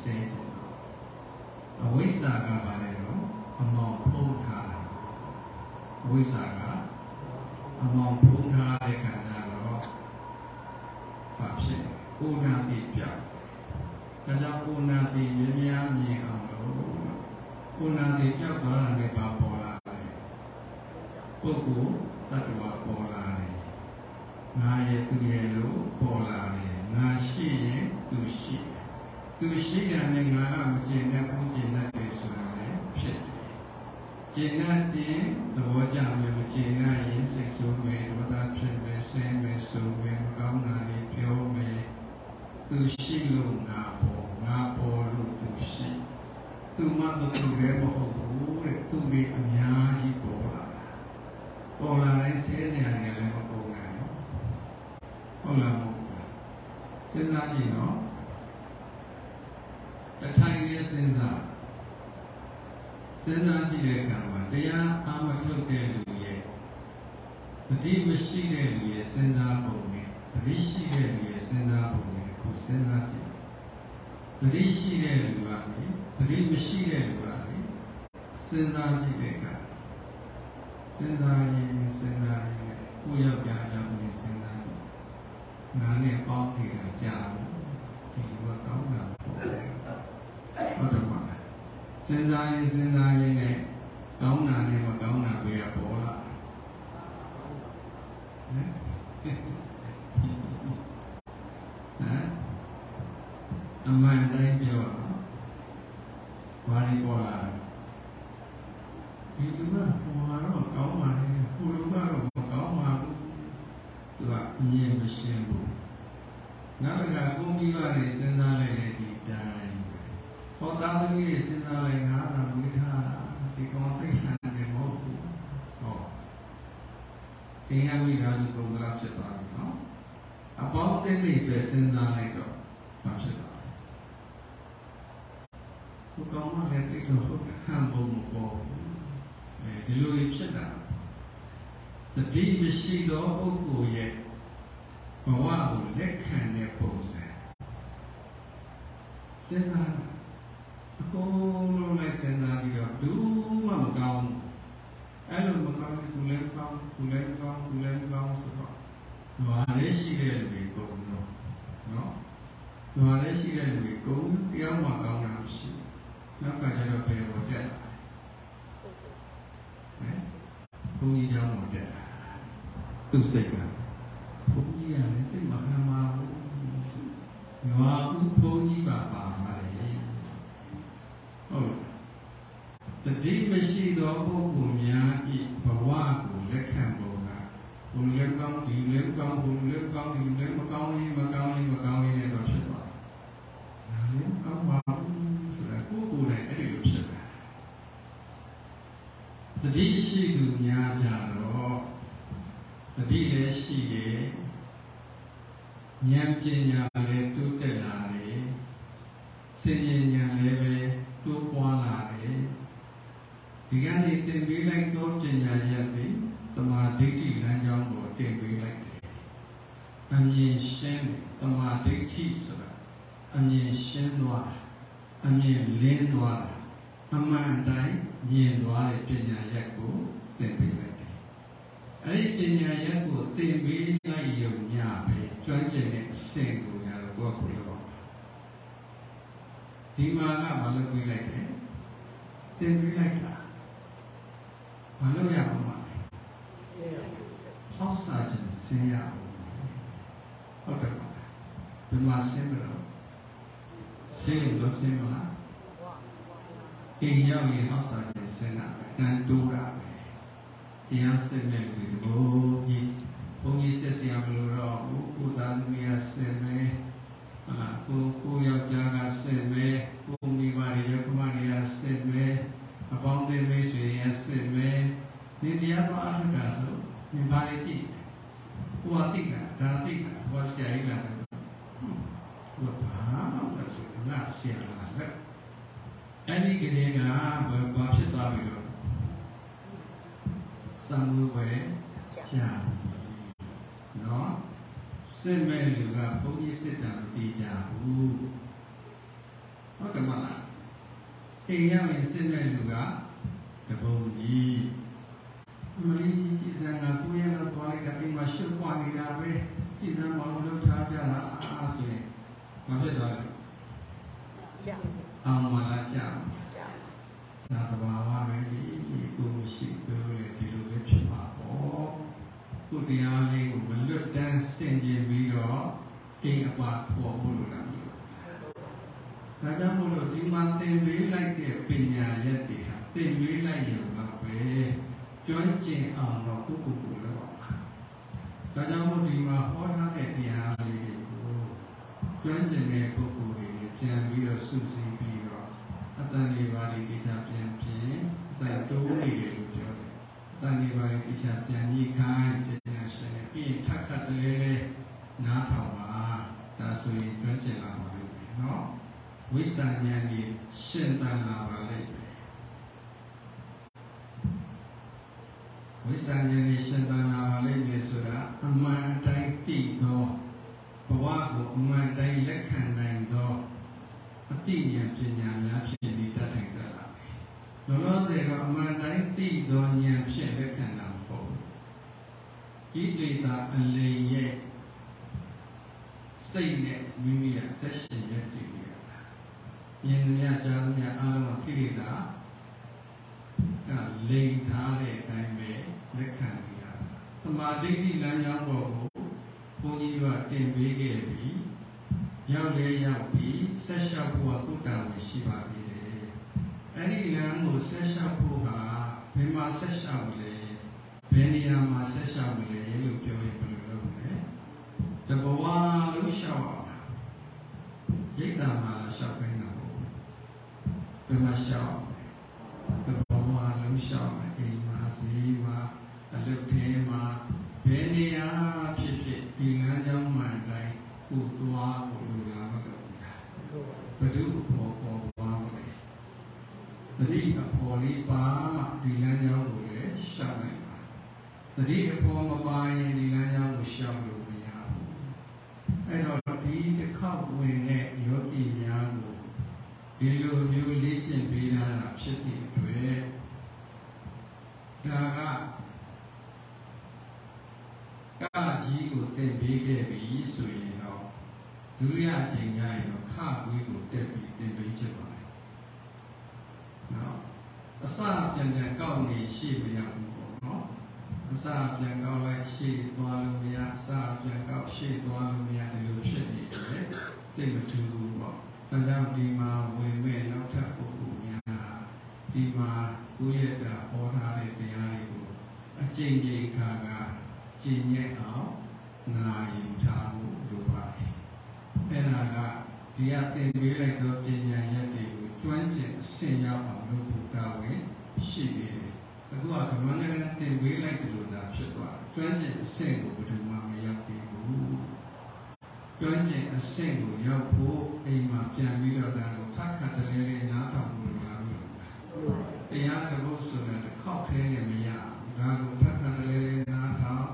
စေအဝိဇ္ဇာကဘာလဲတော့အမောင်ဖုံးထားတယ်အဝိဇ္ဇာကအမောင်ဖ အင်းရမိသားစုကုန်ကဖြစ်သွားပြီနော်အပေါင်းအသင်းတွေပဲစဉ်းစားလိုက်တော့မဖြစ်သွားဘူးဘုကောင်မလည်းတိတ်တော့ဟုတ်ဟန်ဘုံမပေါ်ဘူးအဲဒီလိုဖြစ်တာတတိမရှိသောပုဂ္ဂိုလ်ရဲ့ဘဝကိုလက်ခံတဲ့ပုံစံစဉ်းစားအကုန် အဲ့လိုမကောင်းဘူးလည်းကောင်းဘူးလည်းကောင်းဘူးလည်းကောင်းဆိုတော့ဓဝါလည်းရှိတဲ့လူတွေကုန်တော့နော်ဓဝါလည်းရှိတဲ့လူတွေကုန်တရားမှကောင်းတာမရှိနောက်ကကျတော့ဘယ်ပေါ်တက်လာဟမ်ဘုန်းကြီးကျောင်းပေါ်တက်လာသူ့စိတ်ကဘုန်းကြီးကလည်းသိမှခံမှာဘူးရွာဦးဘုန်းကြီးပါပါမှာလေဟုတ် တတိမရှိသောပုဂ္ဂိုလ်များဤဘဝကိုလက်ခံပုံကဘုံလည်းကောင်းဒီလည်းကောင်းဘုံလည်းကောင်းဒီလည်းမကောင်းရင်မကောင်းရင်မကောင်းရင်လည်းတော့ဖြစ်သွားတယ်။ဒါလည်းကောင်းပါဘူးဆိုတာကိုယ်ကိုယ်နဲ့အဲ့ဒီလိုဖြစ်တာ။တတိရှိသူများကြတော့တတိလည်းရှိတယ်ဉာဏ်ပညာလည်းတိုးတက်လာတယ်စင်ဉာဏ်လည်းပဲတိုးပွားလာတယ် ဒီကနေ့သင်ပေးလိုက်သောပညာရပ်တွေတမာဒိဋ္ဌိလမ်းကြောင်းကိုသင်ပေးလိုက်တယ်အမြင်ရှင်းတမာဒိဋ္ဌိဆိုတာအမြင်ရှင်းသွားတာအမြင်လင်းသွားတာအမှန်တိုင်းမြင်သွားတဲ့ပညာရပ်ကိုသင်ပေးလိုက်တယ်အဲ့ဒီပညာရပ်ကိုသင်ပေးလိုက်ရုံညပဲကျွမ်းကျင်တဲ့အဆင့်ကိုရတော့ကိုယ့်ကိုယ်လောက်ဒီမှာကမလုပ်ပေးလိုက်တယ်သင်ပေးလိုက်တာ မလုပ်ရဘူးမှာဟောက်စာခြင်းဆင်းရအောင်ဟုတ်တယ်ပါဒီမှာဆင်းပြီးတော့ဆင်းရင်တော့ဆင်းမလားအိမ်ရောက်ရင်ဟောက်စာခြင်း ဉာဏ်မြတ်ကြားမြတ်အားလုံးကိလေသာကလိမ်ထားတဲ့အတိုင်းပဲလက်ခံရတာ။သမာဓိဋ္ဌိလမ်းကြောင်းပေါ်ကိုဘုန်းကြီးကတင်ပေးခဲ့ပြီးရောက်လေရောက်ပြီးဆက်လျှောက်ဖို့ကကုတ္တဝေရှိပါသေးတယ်။အဲ့ဒီလမ်းကိုဆက်လျှောက်ဖို့ကဘယ်မှာဆက်လျှောက်လဲဘယ်နေရာမှာဆက်လျှောက်လဲလို့ပြောရင်ဘယ်လိုလုပ်မလဲ။တဘဝလုံးလျှောက် အောင်ယ်မှာရှောက်ဘယ်ဘဝလုံးရှောက်မယ်အိမ်မှာဈေးမှာအလုပ်ထဲမှာဘယ်နေရာဖြစ်ဖြစ်ဒီလမ်းကြောင်းမှန်တိုင်းကိုသွားကိုလူလာမလို့ဘယ်သူပေါ်ပေါ်သွားမလဲတတိအပေါ်လေးပါမှဒီလမ်းကြောင်းကိုလည်းရှောက်နိုင်ပါတတိအပေါ်မပါရင်ဒီလမ်းကြောင်းကိုရှောက်လို့မရဘူးအဲ့တော့ဒီတစ်ခေါက်ဝင်တဲ့ယောဂီများကိုဒီလို မျိုးလေ့ကျင့်ပေးတာဖြစ်တဲ့အတွက်ဒါကကာကြီးကိုတင်ပေးခဲ့ပြီဆိုရင်တော့ဒုတိယအချိန်ကျရင်တော့ခဝေးကိုတက်ပြီးတင်ပေးချင်ပါတယ်။နော်အစပြန်ပြန်ကောက်နေရှိမရဘူးပေါ့နော်အစပြန်ကောက်လိုက်ရှိသွားလို့မရအစပြန်ကောက်ရှိသွားလို့မရဒီလိုဖြစ်နေတယ်သိမထူဘူးပေါ့ ဒါကြောင့်ဒီမှာဝင်မဲ့နောက်ထပ်ပုဂ္ဂိုလ်များဒီမှာကိုယ့်ရဲ့တာဟောထားတဲ့တရားတွေကိုအကျင့်ကြိတ်ခါကကျင့်ရဲ့အောင်နာယူထားဖို့လိုပါတယ်အဲ့ဒါကဒီအသင်ပေးလိုက်သောပညာရက်တွေကိုကျွမ်းကျင်ဆင်ရောက်အောင်လုပ်ဖို့တာဝန်ရှိနေတယ်အခုကဓမ္မနဂရသင်ပေးလိုက်တယ်လို့သာဖြစ်သွားတယ်ကျွမ်းကျင်အဆင့်ကိုဘယ်သူမှမရောက်သေးဘူး ကျွမ်းကျင်အဆင့်ကိုရောက်ဖို့အိမ်မှာပြန်ပြီးတော့ဒါကိုထပ်ခါတလဲလေးနားထောင်လို့လာလို့တရားတစ်ပုဒ်ဆိုတဲ့တစ်ခေါက်ခဲနဲ့မရဘူးဒါကိုထပ်ခါတလဲလေးနားထောင်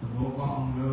သဘောပေါက်အောင်လု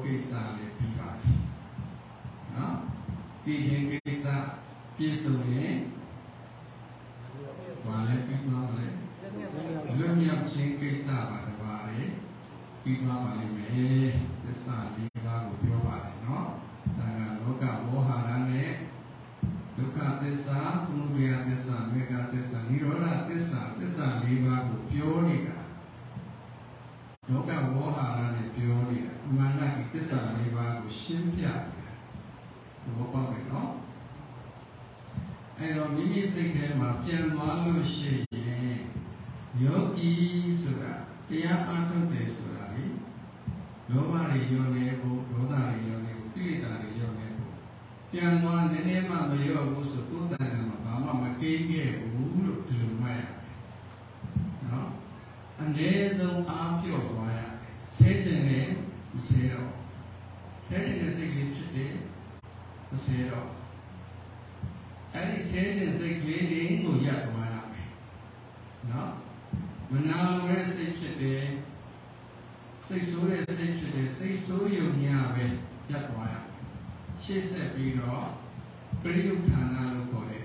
က်သောကိစ္စလည်းပြီးပါတယ်။နော်။ဒီခြင်းကိစ္စပြည့်စုံရင်ဘာလဲပြီးသွားမလဲလက်မြောက်ပါ။လွတ်မြောက်ခြင်းကိစ္စပါတပါးလေပြီးသွားပါလိမ့်မယ်။သစ္စာလေးပါးကိုပြောပါတယ်နော်။ဒါကလောကဝေါဟာရနဲ့ဒုက္ခသစ္စာ၊သမုဒယသစ္စာ၊မေဃသစ္စာ၊និရောဓသစ္စာသစ္စာလေးပါးကိုပြောနေတာ။လောကဝေါဟာရနဲ့ ပြောနေတာအမှန်ကဒီသစ္စာလေးပါးကိုရှင်းပြနေတာဘောပေါက်တယ်နော်အဲ့တော့မိမိစိတ်ထဲမှာပြန်သွားလို့ရှိရင်ယောဂီဆိုတာတရားအားထုတ်တယ်ဆိုတာလေလောဘတွေရောနေဖို့ဒေါသတွေရောနေဖို့ကိလေသာတွေရောနေဖို့ပြန်သွားနည်းနည်းမှမရောဘူးဆိုကိုယ်တိုင်ကဘာမှမတေးခဲ့ဘူးလို့ဒီလိုမှတ်ရတယ်နော်အနည်းဆုံးအားပြော့သွားရ ဆဲကျင်နဲ့မဆဲတော့ဆဲကျင်တဲ့စိတ်ကလေးဖြစ်တယ်မဆဲတော့အဲ့ဒီဆဲခြင်းစိတ်ကလေးတွေကိုရပ်သွားရမယ်နော်မနာလိုတဲ့စိတ်ဖြစ်တယ်စိတ်ဆိုးတဲ့စိတ်ဖြစ်တယ်စိတ်ဆိုးရုံညာပဲရပ်သွားရမယ်ရှေ့ဆက်ပြီးတော့ပရိယုဌာနလို့ခေါ်တဲ့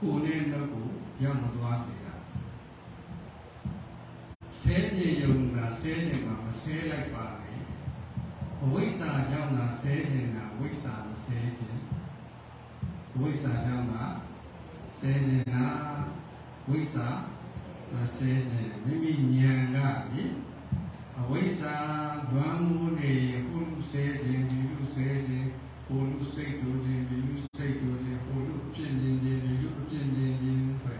ကိုယ်နဲ့တော့ကိုရောက်မသွားစေတာ ဆဲခြင်းယုံကဆဲခြင်းမှာမဆဲလိုက်ပါနဲ့အဝိဇ္ဇာကြောင့်သာဆဲခြင်းကဝိဇ္ဇာမဆဲခြင်းဝိဇ္ဇာကြောင့်သာဆဲခြင်းကဝိဇ္ဇာမဆဲခြင်းမိမိဉာဏ်ကလေအဝိဇ္ဇာဒွမ်းမှုတွေဟိုလူဆဲခြင်းဒီလူဆဲခြင်းဟိုလူစိတ်တို့ခြင်းဒီလူစိတ်တို့ခြင်းဟိုလူပြင်းခြင်းခြင်းဒီလူပြင်းခြင်းခြင်းဆို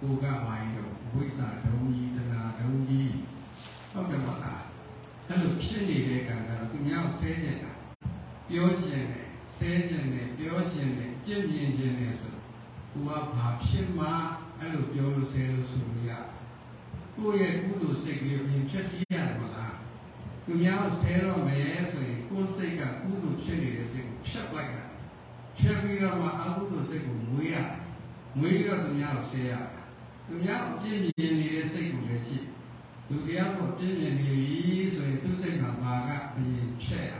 ကိုကဝိုင်းတော့ဝိဇ္ဇာဒုံကြီးတနာဒုံကြီးဟုတ်တယ်မလား အဲ့လိုဖြစ်နေတဲ့ကံကတော့သူများကိုဆဲခြင်းတာပြောခြင်းနဲ့ဆဲခြင်းနဲ့ပြောခြင်းနဲ့ပြည့်မြင်ခြင်းနဲ့ဆိုသူကဘာဖြစ်မှအဲ့လိုပြောလို့ဆဲလို့ဆိုလို့ရကိုယ့်ရဲ့ကုသိုလ်စိတ်ကလေးကိုဖြည့်ဆည်းရတယ်မလားသူများကိုဆဲတော့မယ်ဆိုရင်ကိုယ်စိတ်ကကုသိုလ်ဖြစ်နေတဲ့စိတ်ကိုဖြတ်လိုက်တာဖြတ်ပြီးတော့မှအကုသိုလ်စိတ်ကိုမွေးရမွေးပြီးတော့သူများကိုဆဲရသူများကိုပြည့်မြင်နေတဲ့စိတ်ကိုလည်းကြည့် လူတရားကိုပြည့်မြင်နေပြီဆိုရင်သူစိတ်မှာဘာကအရင်ဖြတ်ရ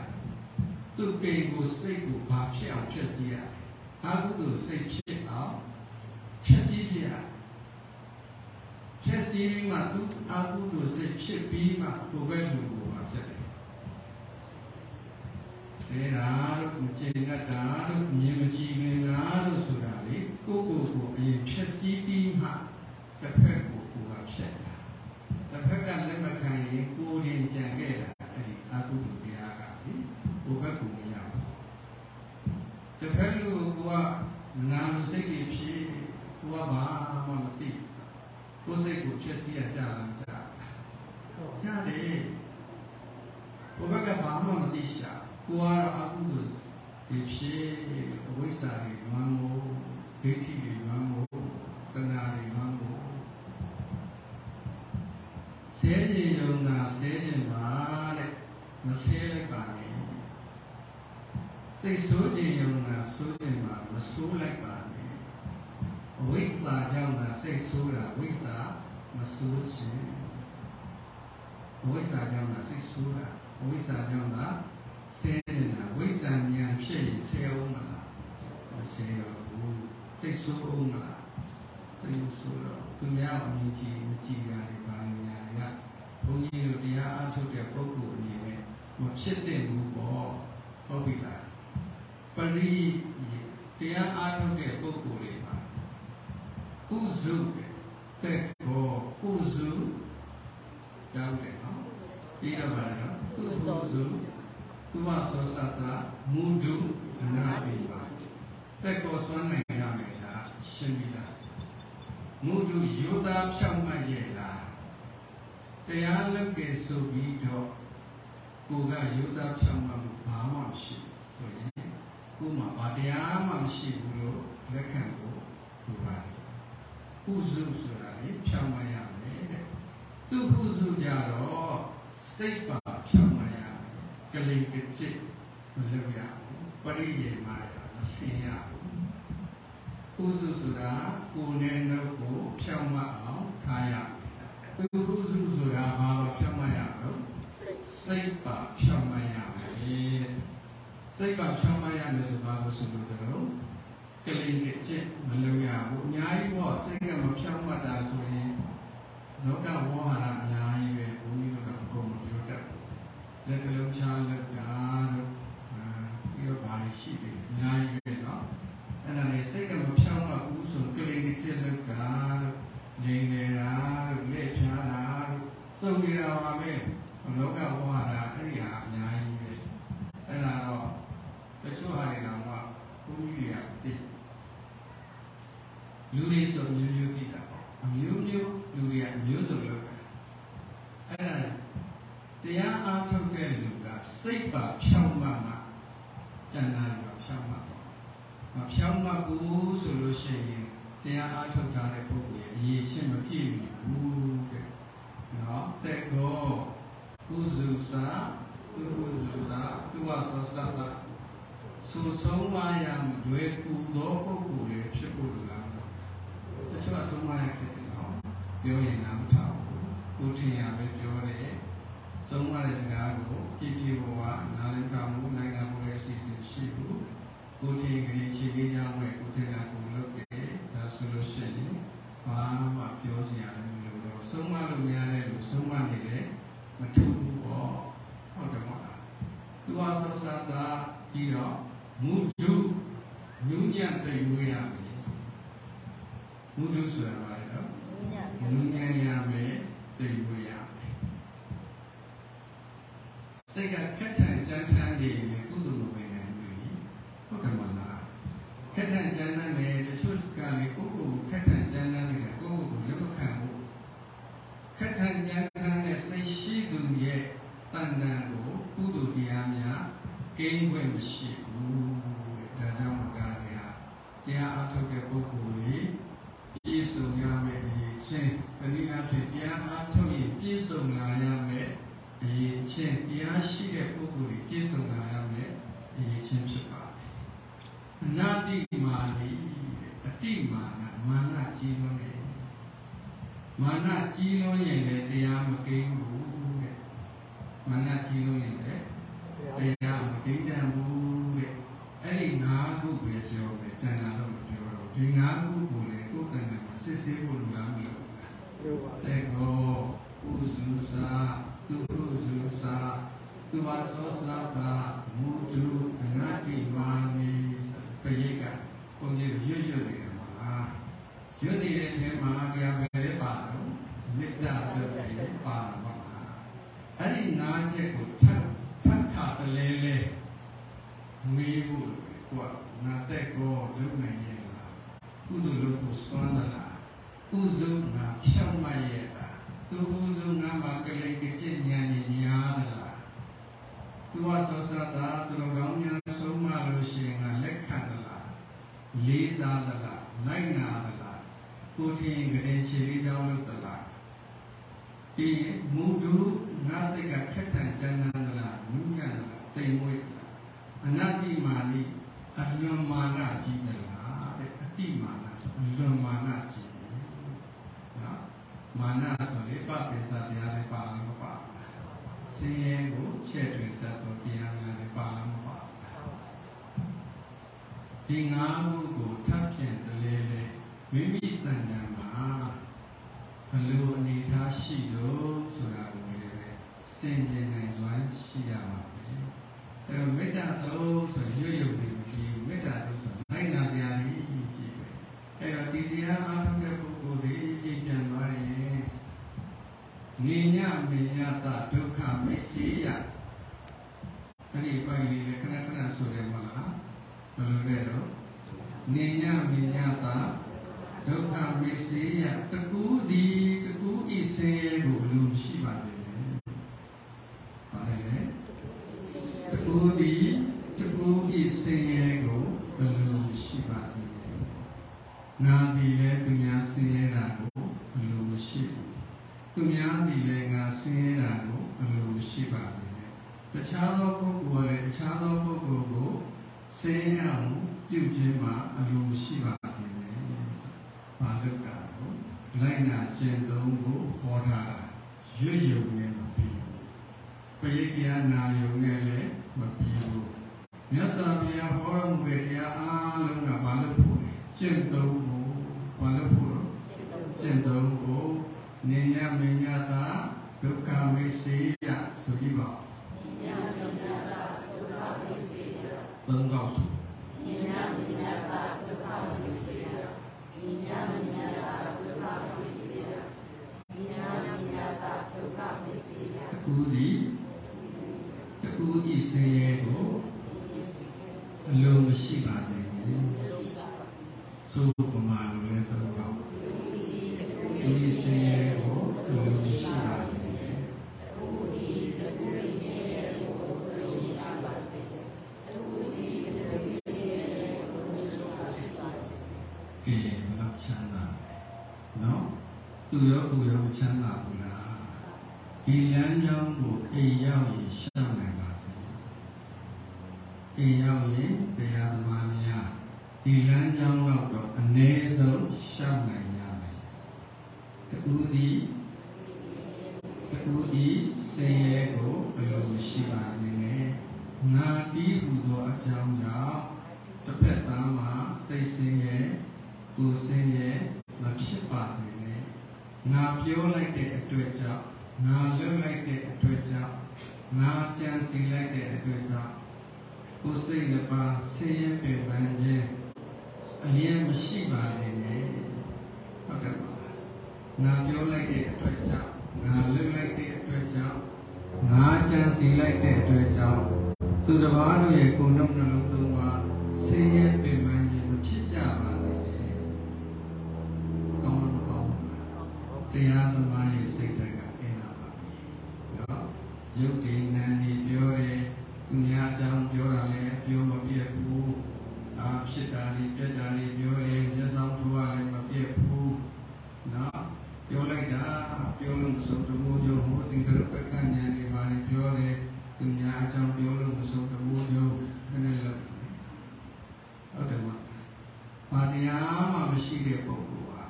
သူကိန်းကိုစိတ်ကိုဘာဖြစ်အောင်ဖြည့်ဆည်းရအကုသိုလ်စိတ်ဖြစ်အောင်ဖြည့်ဆည်းပြရဖြည့်ဆည်းပြီးမှသူအကုသိုလ်စိတ်ဖြစ်ပြီးမှကိုယ်ပဲလူကိုမှဖြစ်တယ်အဲဒါတို့မကျေနပ်တာတို့မြင်မကြည်ငင်တာတို့ဆိုတာလေကိုယ့်ကိုယ်ကိုအရင်ဖြည့်ဆည်းပြီးမှတစ်ဖက်ကိုကိုယ်ကဖြတ်တာတစ် ဖက်ကလက်မခံရင်ကိုယ်ရင်ကြံခဲ့တာအဲဒီအကုသိုလ်တရားကလေကိုယ်ဘက်ကိုမရဘူးတစ်ဖက်လူကနာမစိတ်ကြီးဖြစ်ကိုယ်ကဘာမှမသိကိုယ်စိတ်ကိုဖြည့်ဆည်းရကြလားကြကြားတယ်ကိုယ်ဘက်ကဘာမှမသိရှာကိုယ်ကတော့အကုသိုလ်ဒီဖြစ်အဝိဇ္ဇာတွေဝမ်းမို့ဒိဋ္ဌိတွေဝမ်းမို့တဏှာတွေဝမ်းမို့ဆဲခြင်းယုံနာဆဲ ခြင်းပါတဲ့မဆဲလိုက်ပါနဲ့စိတ်ဆိုးခြင်းယုံနာဆိုးခြင်းပါမဆိုးလိုက်ပါနဲ့အဝိဇ္ဇာကြောင့်သာစိတ်ဆိုးတာဝိဇ္ဇာမဆိုးခြင်းအဝိဇ္ဇာကြောင့်သာစိတ်ဆိုးတာအဝိဇ္ဇာကြောင့်သာဆဲနေတာဝိဇ္ဇာဉာဏ်ဖြစ်ရင်ဆဲအောင်မလားမဆဲရဘူးစိတ်ဆိုးအောင်မလားစိတ်ဆိုးတော့သူများအမြင်ကြည့်မကြည့်ရတယ်ဘာညာရ ဘုန်းကြီးတို့တရားအားထုတ်တဲ့ပုဂ္ဂိုလ်အနေနဲ့မဖြစ်တဲ့ဘူးပေါ့ဟုတ်ပြီလားပရိတရားအားထုတ်တဲ့ပုဂ္ဂိုလ်တွေမှာဥစုတဲ့ကောဥစုတောင်းတယ်နော်ဒီတော့ပါတော့ဥစုသူမသောသတာမူဒုအနာပိပါတက်ကောစွမ်းနိုင်ရမယ်လားရှင်းပြီလားမူဒုယောသားဖြောင့်မတ်ရဲ့လား တရားလုပ်ကြဆိုပြီးတော့ကိုကယောသားဖြောင့်မတ်မှုဘာမှမရှိဆိုရင်ကိုမှဘာတရားမှမရှိဘူးလို့လက်ခံဖို့လိုပါတယ်ဥစုဆိုတာလေဖြောင့်မတ်ရမယ်တဲ့သူဥစုကြတော့စိတ်ပါဖြောင့်မတ်ရမယ်ကလေးကจิตမလုပ်ရဘူးပရိယေမာရမစင်ရဘူးဥစုဆိုတာကိုယ်နဲ့နှုတ်ကိုဖြောင့်မတ်အောင်ထားရမယ် သူဥစုဆိုတာဘာလို့ဖြောင့်မတ်ရလို့စိတ်ပါဖြောင့်မတ်ရမယ်စိတ်ပါဖြောင့်မတ်ရမယ်ဆိုဘာလို့ဆိုလို့တော့ကလေးကจิตမလုပ်ရဘူးအများကြီးပေါ့စိတ်ကမဖြောင့်မတ်တာဆိုရင်လောကဝေါဟာရအများကြီးပဲဘုန်းကြီးတို့ကအကုန်မပြောတတ်ဘူးလက်တလုံးချားလက်ကတို့ပြီးတော့ဘာတွေရှိတယ်အများကြီးပဲเนาะအဲ့ဒါလေစိတ်ကမဖြောင်းမဘူးဆိုကလေးတစ်ချက်လက်ကတို့လိန်နေတာတို့လက်ချားတာတို့ စုံနေတာပါပဲလောကဝါဒအဲ့ဒီဟာအများကြီးပဲအဲ့ဒါတော့တချို့ဟာတွေတော့ဘုန်းကြီးတွေကသိလူတွေဆိုမျိုးမျိုးသိတာပေါ့အမျိုးမျိုးလူတွေကအမျိုးစုံလောက်တာအဲ့ဒါတရားအားထုတ်တဲ့လူကစိတ်ပါဖြောင်းမှမှကျန်တာကဖြောင်းမှပေါ့မဖြောင်းမှဘူးဆိုလို့ရှိရင်တရားအားထုတ်တာတဲ့ပုဂ္ဂိုလ်ရဲ့အရေးချင်းမပြည့်ဘူးတဲ့ နော်တဲ့ကောကုစုစာကုစုစာသူဝဆောသတာဆူဆုံးမယံတွေပူသောပုဂ္ဂိုလ်တွေဖြစ်ဖို့လိုလားတချို့အဆုံးမရဖြစ်တယ်နော်ပြောရင်နားမထောင်ဘူးကိုထင်ရပဲပြောတယ်ဆုံးမတဲ့စကားကိုပြည့်ပြည့်ဝဝနားလည်ပါမှုနိုင်ငံမှုရဲ့အစီအစဉ်ရှိဘူးကိုထင်ကလေးခြေလေးကြောင်းဝဲကိုထင်တာကိုလုပ်တယ်ဒါဆိုလို့ရှိရင်ဘာမှပြောစရာလည်းမလိုတော့ ဆုံးမလို့များတဲ့လူဆုံးမနေတယ်မထူဘူးပေါ့ဟုတ်တယ်မဟုတ်လားသူအဆောဆာတာပြီးတော့မူဒုညဉ့်ညံ့တည်ရွေးရမယ်မူဒုဆိုတာဘာလဲတော့ညဉ့်ညံ့ရမယ်တည်ရွေးရမယ်စိတ်ကခက်ထန်ကြမ်းထမ်းနေရင်ကုသိုလ်မဝင်နိုင်ဘူးဟုတ်တယ်မလားခက်ထန်ကြမ်းထမ်းနေတချို့ကလည်းကိုယ့်ကိုယ်ခက်ထန်ကြမ်းထမ်းနေတာကိုယ့်ကိုယ်ကိုလက်မခံဘူးခက်ထန်ကြမ်းထမ်းတဲ့စိတ်ရှိသူရဲ့တဏ္ဍာကိုကုသိုလ်တရားများကိန်းခွင့်မရှိဘူးဒါကြောင့်ဒါတွေဟာတရားအထုတ်တဲ့ပုဂ္ဂိုလ်တွေပြည့်စုံရမယ့်အရေးချင်းတနည်းအားဖြင့်တရားအထုတ်ရင်ပြည့်စုံလာရမယ့်အရေးချင်းတရားရှိတဲ့ပုဂ္ဂိုလ်တွေပြည့်စုံလာရမယ့်အရေးချင်းဖြစ်ပါတယ်အနာတိမာနိအတိမာနမာနကြီးလွန်းတယ်မာန ကြီးလွန်းရင်လည်းတရားမကိန်းဘူးတဲ့မာနကြီးလွန်းရင်လည်းတရားမကိန်းတတ်ဘူးတဲ့အဲ့ဒီငါးခုပဲပြောတယ်ကျန်တာတော့မပြောတော့ဒီငါးခုကိုလည်းကိုယ်တန်တယ်မှာစစ်ဆေးဖို့လိုလားမလိုဘူးလား ပြောပါ တေကောဥစုစာသူဥစုစာသူဝါသောစာတာမူတုအနာတိမာနိပရိကဘုန်းကြီးရွတ်ရွတ်နေတယ်မှာရွတ်နေတဲ့နေမှာကြာပဲပါတော့မေတ္တာဆိုတဲ့ပါပါမှာအဲ့ဒီနားချက်ကိုထပ်ထပ်ခါတလဲလဲမေးဖို့ကိုကနာတဲ့ကိုလုံနိုင်ရဲ့လားကုသိုလ်လုပ်ကိုစွမ်းသလား ဥစုငါဖြောင်းမရဲ့တာသူဥစုငါမှာကလေးကကျင့်ဉာဏ်ကြီးများသလားသူဝဆောစတာသူတော်ကောင်းများဆုံးမလို့ရှိရင်ငါလက်ခံသလားလေးစားသလားလိုက်နာသလားကိုထင်ကြတဲ့ခြေလေးကြောင်းလုပ်သလားဒီမူတုငါစိတ်ကခက်ထန်ကြမ်းတမ်းသလားနုညံ့သလားတိမ်မွေ့သလားအနတ္တိမာနိအလွန်မာနကြီးသလားတဲ့အတ္တိမာနဆိုအလွန်မာနကြီး နော်မာနဆိုလေပပိစ္ဆတရားလေးပါလားမပါဘူးဆင်းရဲကိုချဲ့ထွင်တတ်သောတရားများလေးပါလားမပါဘူး ဒီငါးခုကိုထပ်ပြန်တလဲလဲမိမိတန်တန်မှာဘယ်လိုအနေထားရှိလို့ဆိုတာကိုလည်းပဲစင်ကြင်နိုင်စွမ်းရှိရမှာပဲအဲတော့မေတ္တာတော်ဆိုရွရွနေမကြည့်ဘူးမေတ္တာတော်ဆိုနိုင်နာစရာကြီးကြည့်ပဲအဲတော့ဒီတရားအားထုတ်တဲ့ပုဂ္ဂိုလ်တွေကြည်ပြန်သွားရင်နိညာမေညတဒုက္ခမစ္စေယအဲ့ဒီပိုင်လေးလည်းခဏခဏဆိုတယ်မလားဘယ်လိုလဲတော့နိညာမေညတဒုက္ခမ စ္စေယတကူဒီတကူဤစေကိုလူရှိပါသေးတယ်။ပါတယ်လေတကူဒီတကူဤစေကိုဘယ်လိုရှိပါသေးလဲ။နာပြီလေသူများဆင်းရဲတာကိုဘယ်လိုရှိဘူး။သူများပြီလေငါဆင်းရဲတာကိုဘယ်လိုရှိပါသေးလဲ။တခြားသောပုဂ္ဂိုလ်လည်းတခြားသောပုဂ္ဂိုလ်ကိုဆင်းရဲအောင်ပြုခြင်းမှာအလိုရှိပါသေးတယ်။ဘာလို့ကတော့ လိုက်နာကျင့်သုံးကိုဟောတာရွတ်ရုံနဲ့မပြီးဘူး။ပရိက္ခယာနာယုံနဲ့လည်းမပြီးဘူး။မြတ်စွာဘုရားဟောတော်မူတဲ့တရားအားလုံးကဘာလို့ဖို့လဲကျင့်သုံးဖို့ဘာလို့ဖို့လဲကျင့်သုံးဖို့နိညာမညာတာဒုက္ခမစ္စေယဆိုပြီးပါနိညာမညာတာဒုက္ခမစ္စေယသုံးကောက်ဆိုနိညာမညာတာဒုက္ခမစ္စေယ နိညာမညာတာဒုက္ခမစ္စေယနိညာမညာတာဒုက္ခမစ္စေယတကူဒီတကူဤစေယကိုအလိုမရှိပါစေနဲ့ဆိုပမာလိုလဲတော့ကောင်းဒီစေယကိုအလိုမရှိပါစေနဲ့ကဲလောက်ချမ်းသာနော် သူရောသူရောမချမ်းသာဘူးလားဒီလမ်းကြောင်းကိုအိမ်ရောက်ရင်ရှောင်နိုင်ပါစေအိမ်ရောက်ရင်တရားသမားများဒီလမ်းကြောင်းတော့တော့အနည်းဆုံးရှောက်နိုင်ရမယ်တူဒီတူဒီစေရကိုဘယ်လိုရှိပါလဲနဲ့ငါတီးဟူသောအကြောင်းကြောင့်တစ်ဖက်သားမှာစိတ်ဆင်းရဲကိုယ်ဆင်းရဲမဖြစ်ပါစေနဲ့ ငါပြောလိုက်တဲ့အတွက်ကြောင့်ငါလုပ်လိုက်တဲ့အတွက်ကြောင့်ငါကြံစီလိုက်တဲ့အတွက်ကြောင့်ကိုယ်စိတ်တစ်ပါးဆင်းရဲပင်ပန်းခြင်းအလျက်မရှိပါနဲ့ဟုတ်တယ်ပါငါပြောလိုက်တဲ့အတွက်ကြောင့်ငါလုပ်လိုက်တဲ့အတွက်ကြောင့်ငါကြံစီလိုက်တဲ့အတွက်ကြောင့်သူတစ်ပါးတို့ရဲ့ကိုယ်နှုတ်နှလုံးသွင်းပါဆင်းရဲပင် တရားသမားရဲ့စိတ်ဓာတ်ကအင်းလာပါပြီနော်ယုတ်ဒီနန်ဒီပြောတယ်သူများအကြောင်းပြောတာလည်းပြောမပြတ်ဘူးအာဖြစ်တာဒီပြက်တာဒီပြောရင်မျက်စောင်းထိုးရလည်းမပြတ်ဘူးနော်ပြောလိုက်တာပြောလို့မဆုံးတမိုးကြောင့်ဟိုတင်ကြရပကဉာဏ်တွေပါလေပြောတယ်သူများအကြောင်းပြောလို့မဆုံးတမိုးကြောင့်ခဏလောက်ဟုတ်တယ်မဘာတရားမှမရှိတဲ့ပုဂ္ဂိုလ်ဟာ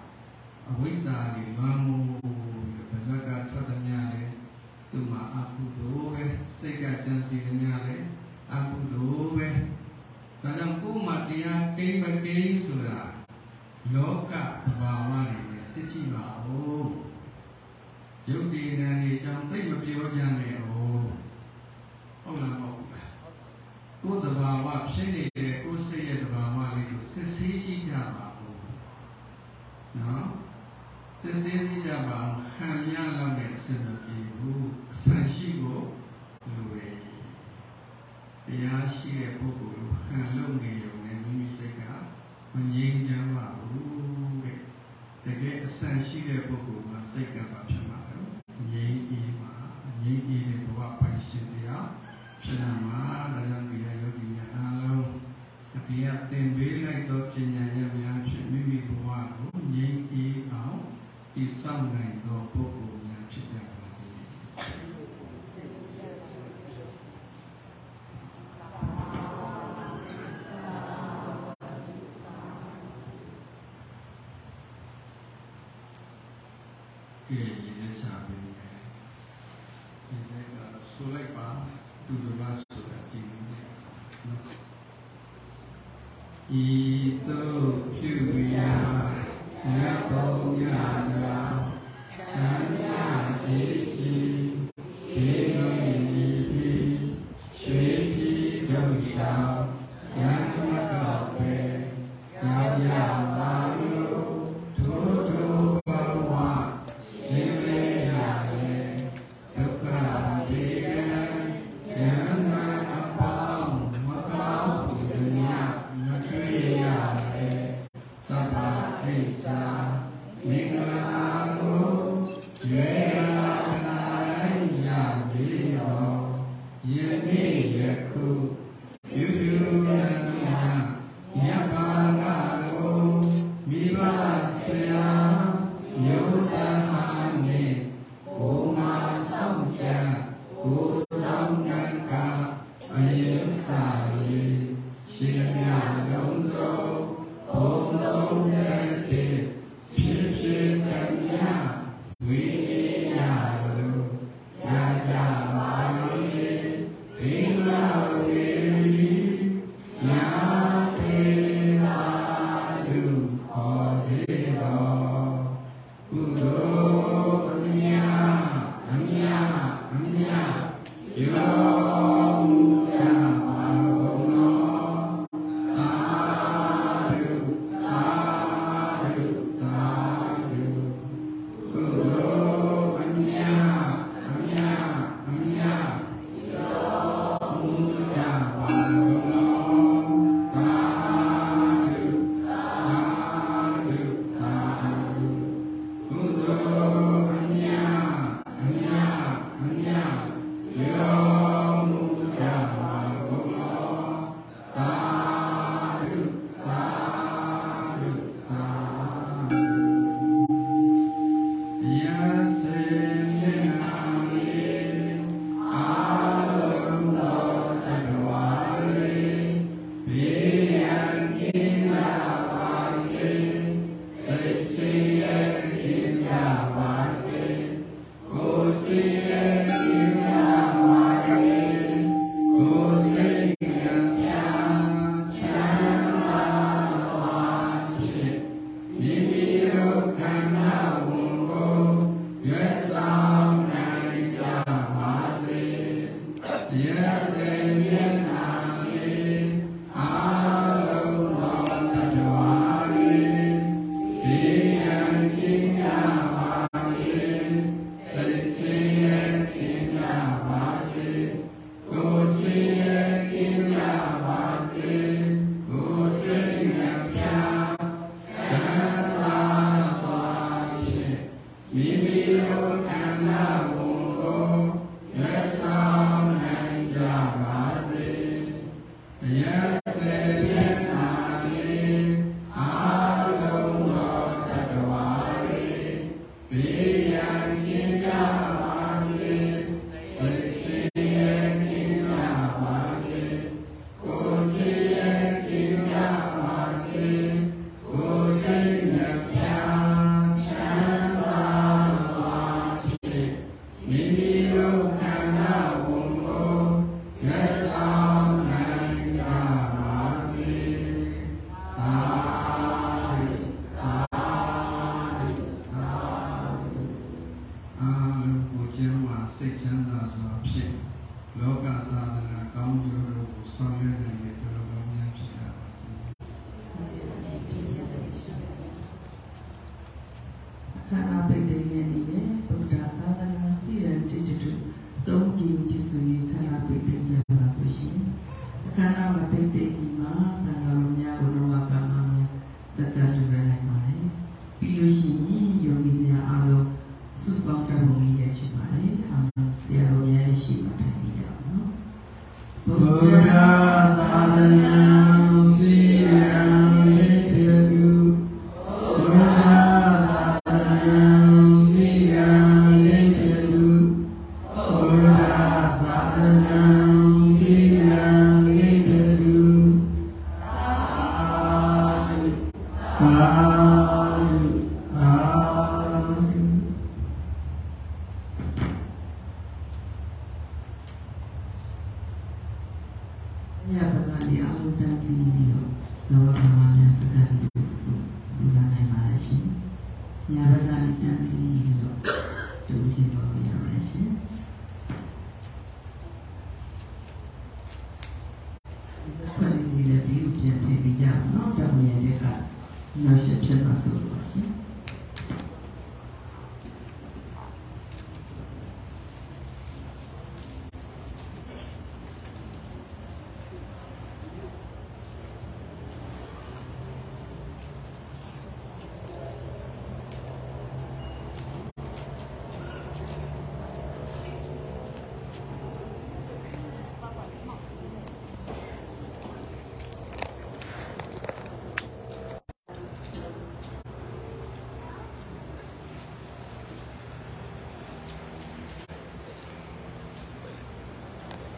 အဝိ ဇ္ဇာတွေလွမ်းမိုးပါဇက်ကထွက်သည်များလေသူမှာအကုသိုလ်ပဲစိတ်ကကြံစီသည်များလေအကုသိုလ်ပဲဒါကြောင့်ကိုယ်မှာတရားတိမ့်မတိမ့်ဆိုတာလောကသဘာဝတွေနဲ့စစ်ကြည့်ပါဦးယုတ်ဒီနံဒီအကြောင်းသိမပြောကြနဲ့ဟုတ်ဟုတ်လားမဟုတ်ဘူးလားကိုယ်သဘာဝဖြစ်နေတဲ့ကိုယ်စိတ်ရဲ့သဘာဝလေးကိုစစ်ဆေးကြည့်ကြပါဦးနော် စစ်ဆေးကြည့်ကြပါအောင်ခံရလောက်တဲ့အစင်မပြေဘူးအဆန်ရှိကိုလိုရည်တရားရှိတဲ့ပုဂ္ဂိုလ်ကိုခံလုံနေရုံနဲ့မိမိစိတ်ကမငြိမ်းချမ်းပါဘူးတဲ့တကယ်အဆန်ရှိတဲ့ပုဂ္ဂိုလ်မှာစိတ်ကပါဖြစ်မှာတော့ငြိမ်းအေးမှာငြိမ်းအေးတဲ့ဘဝပိုင်ရှင်တရားဖြစ်လာမှာဒါကြောင့်ဒီရယောဂီများအားလုံးအပြည့်အသင်ပေးလိုက်သောပညာရများဖြင့်မိမိဘဝကိုငြိမ်းအေးအောင် ဤဆောင်နိုင်သောပုဂ္ဂိုလ်များဖြစ်ကြ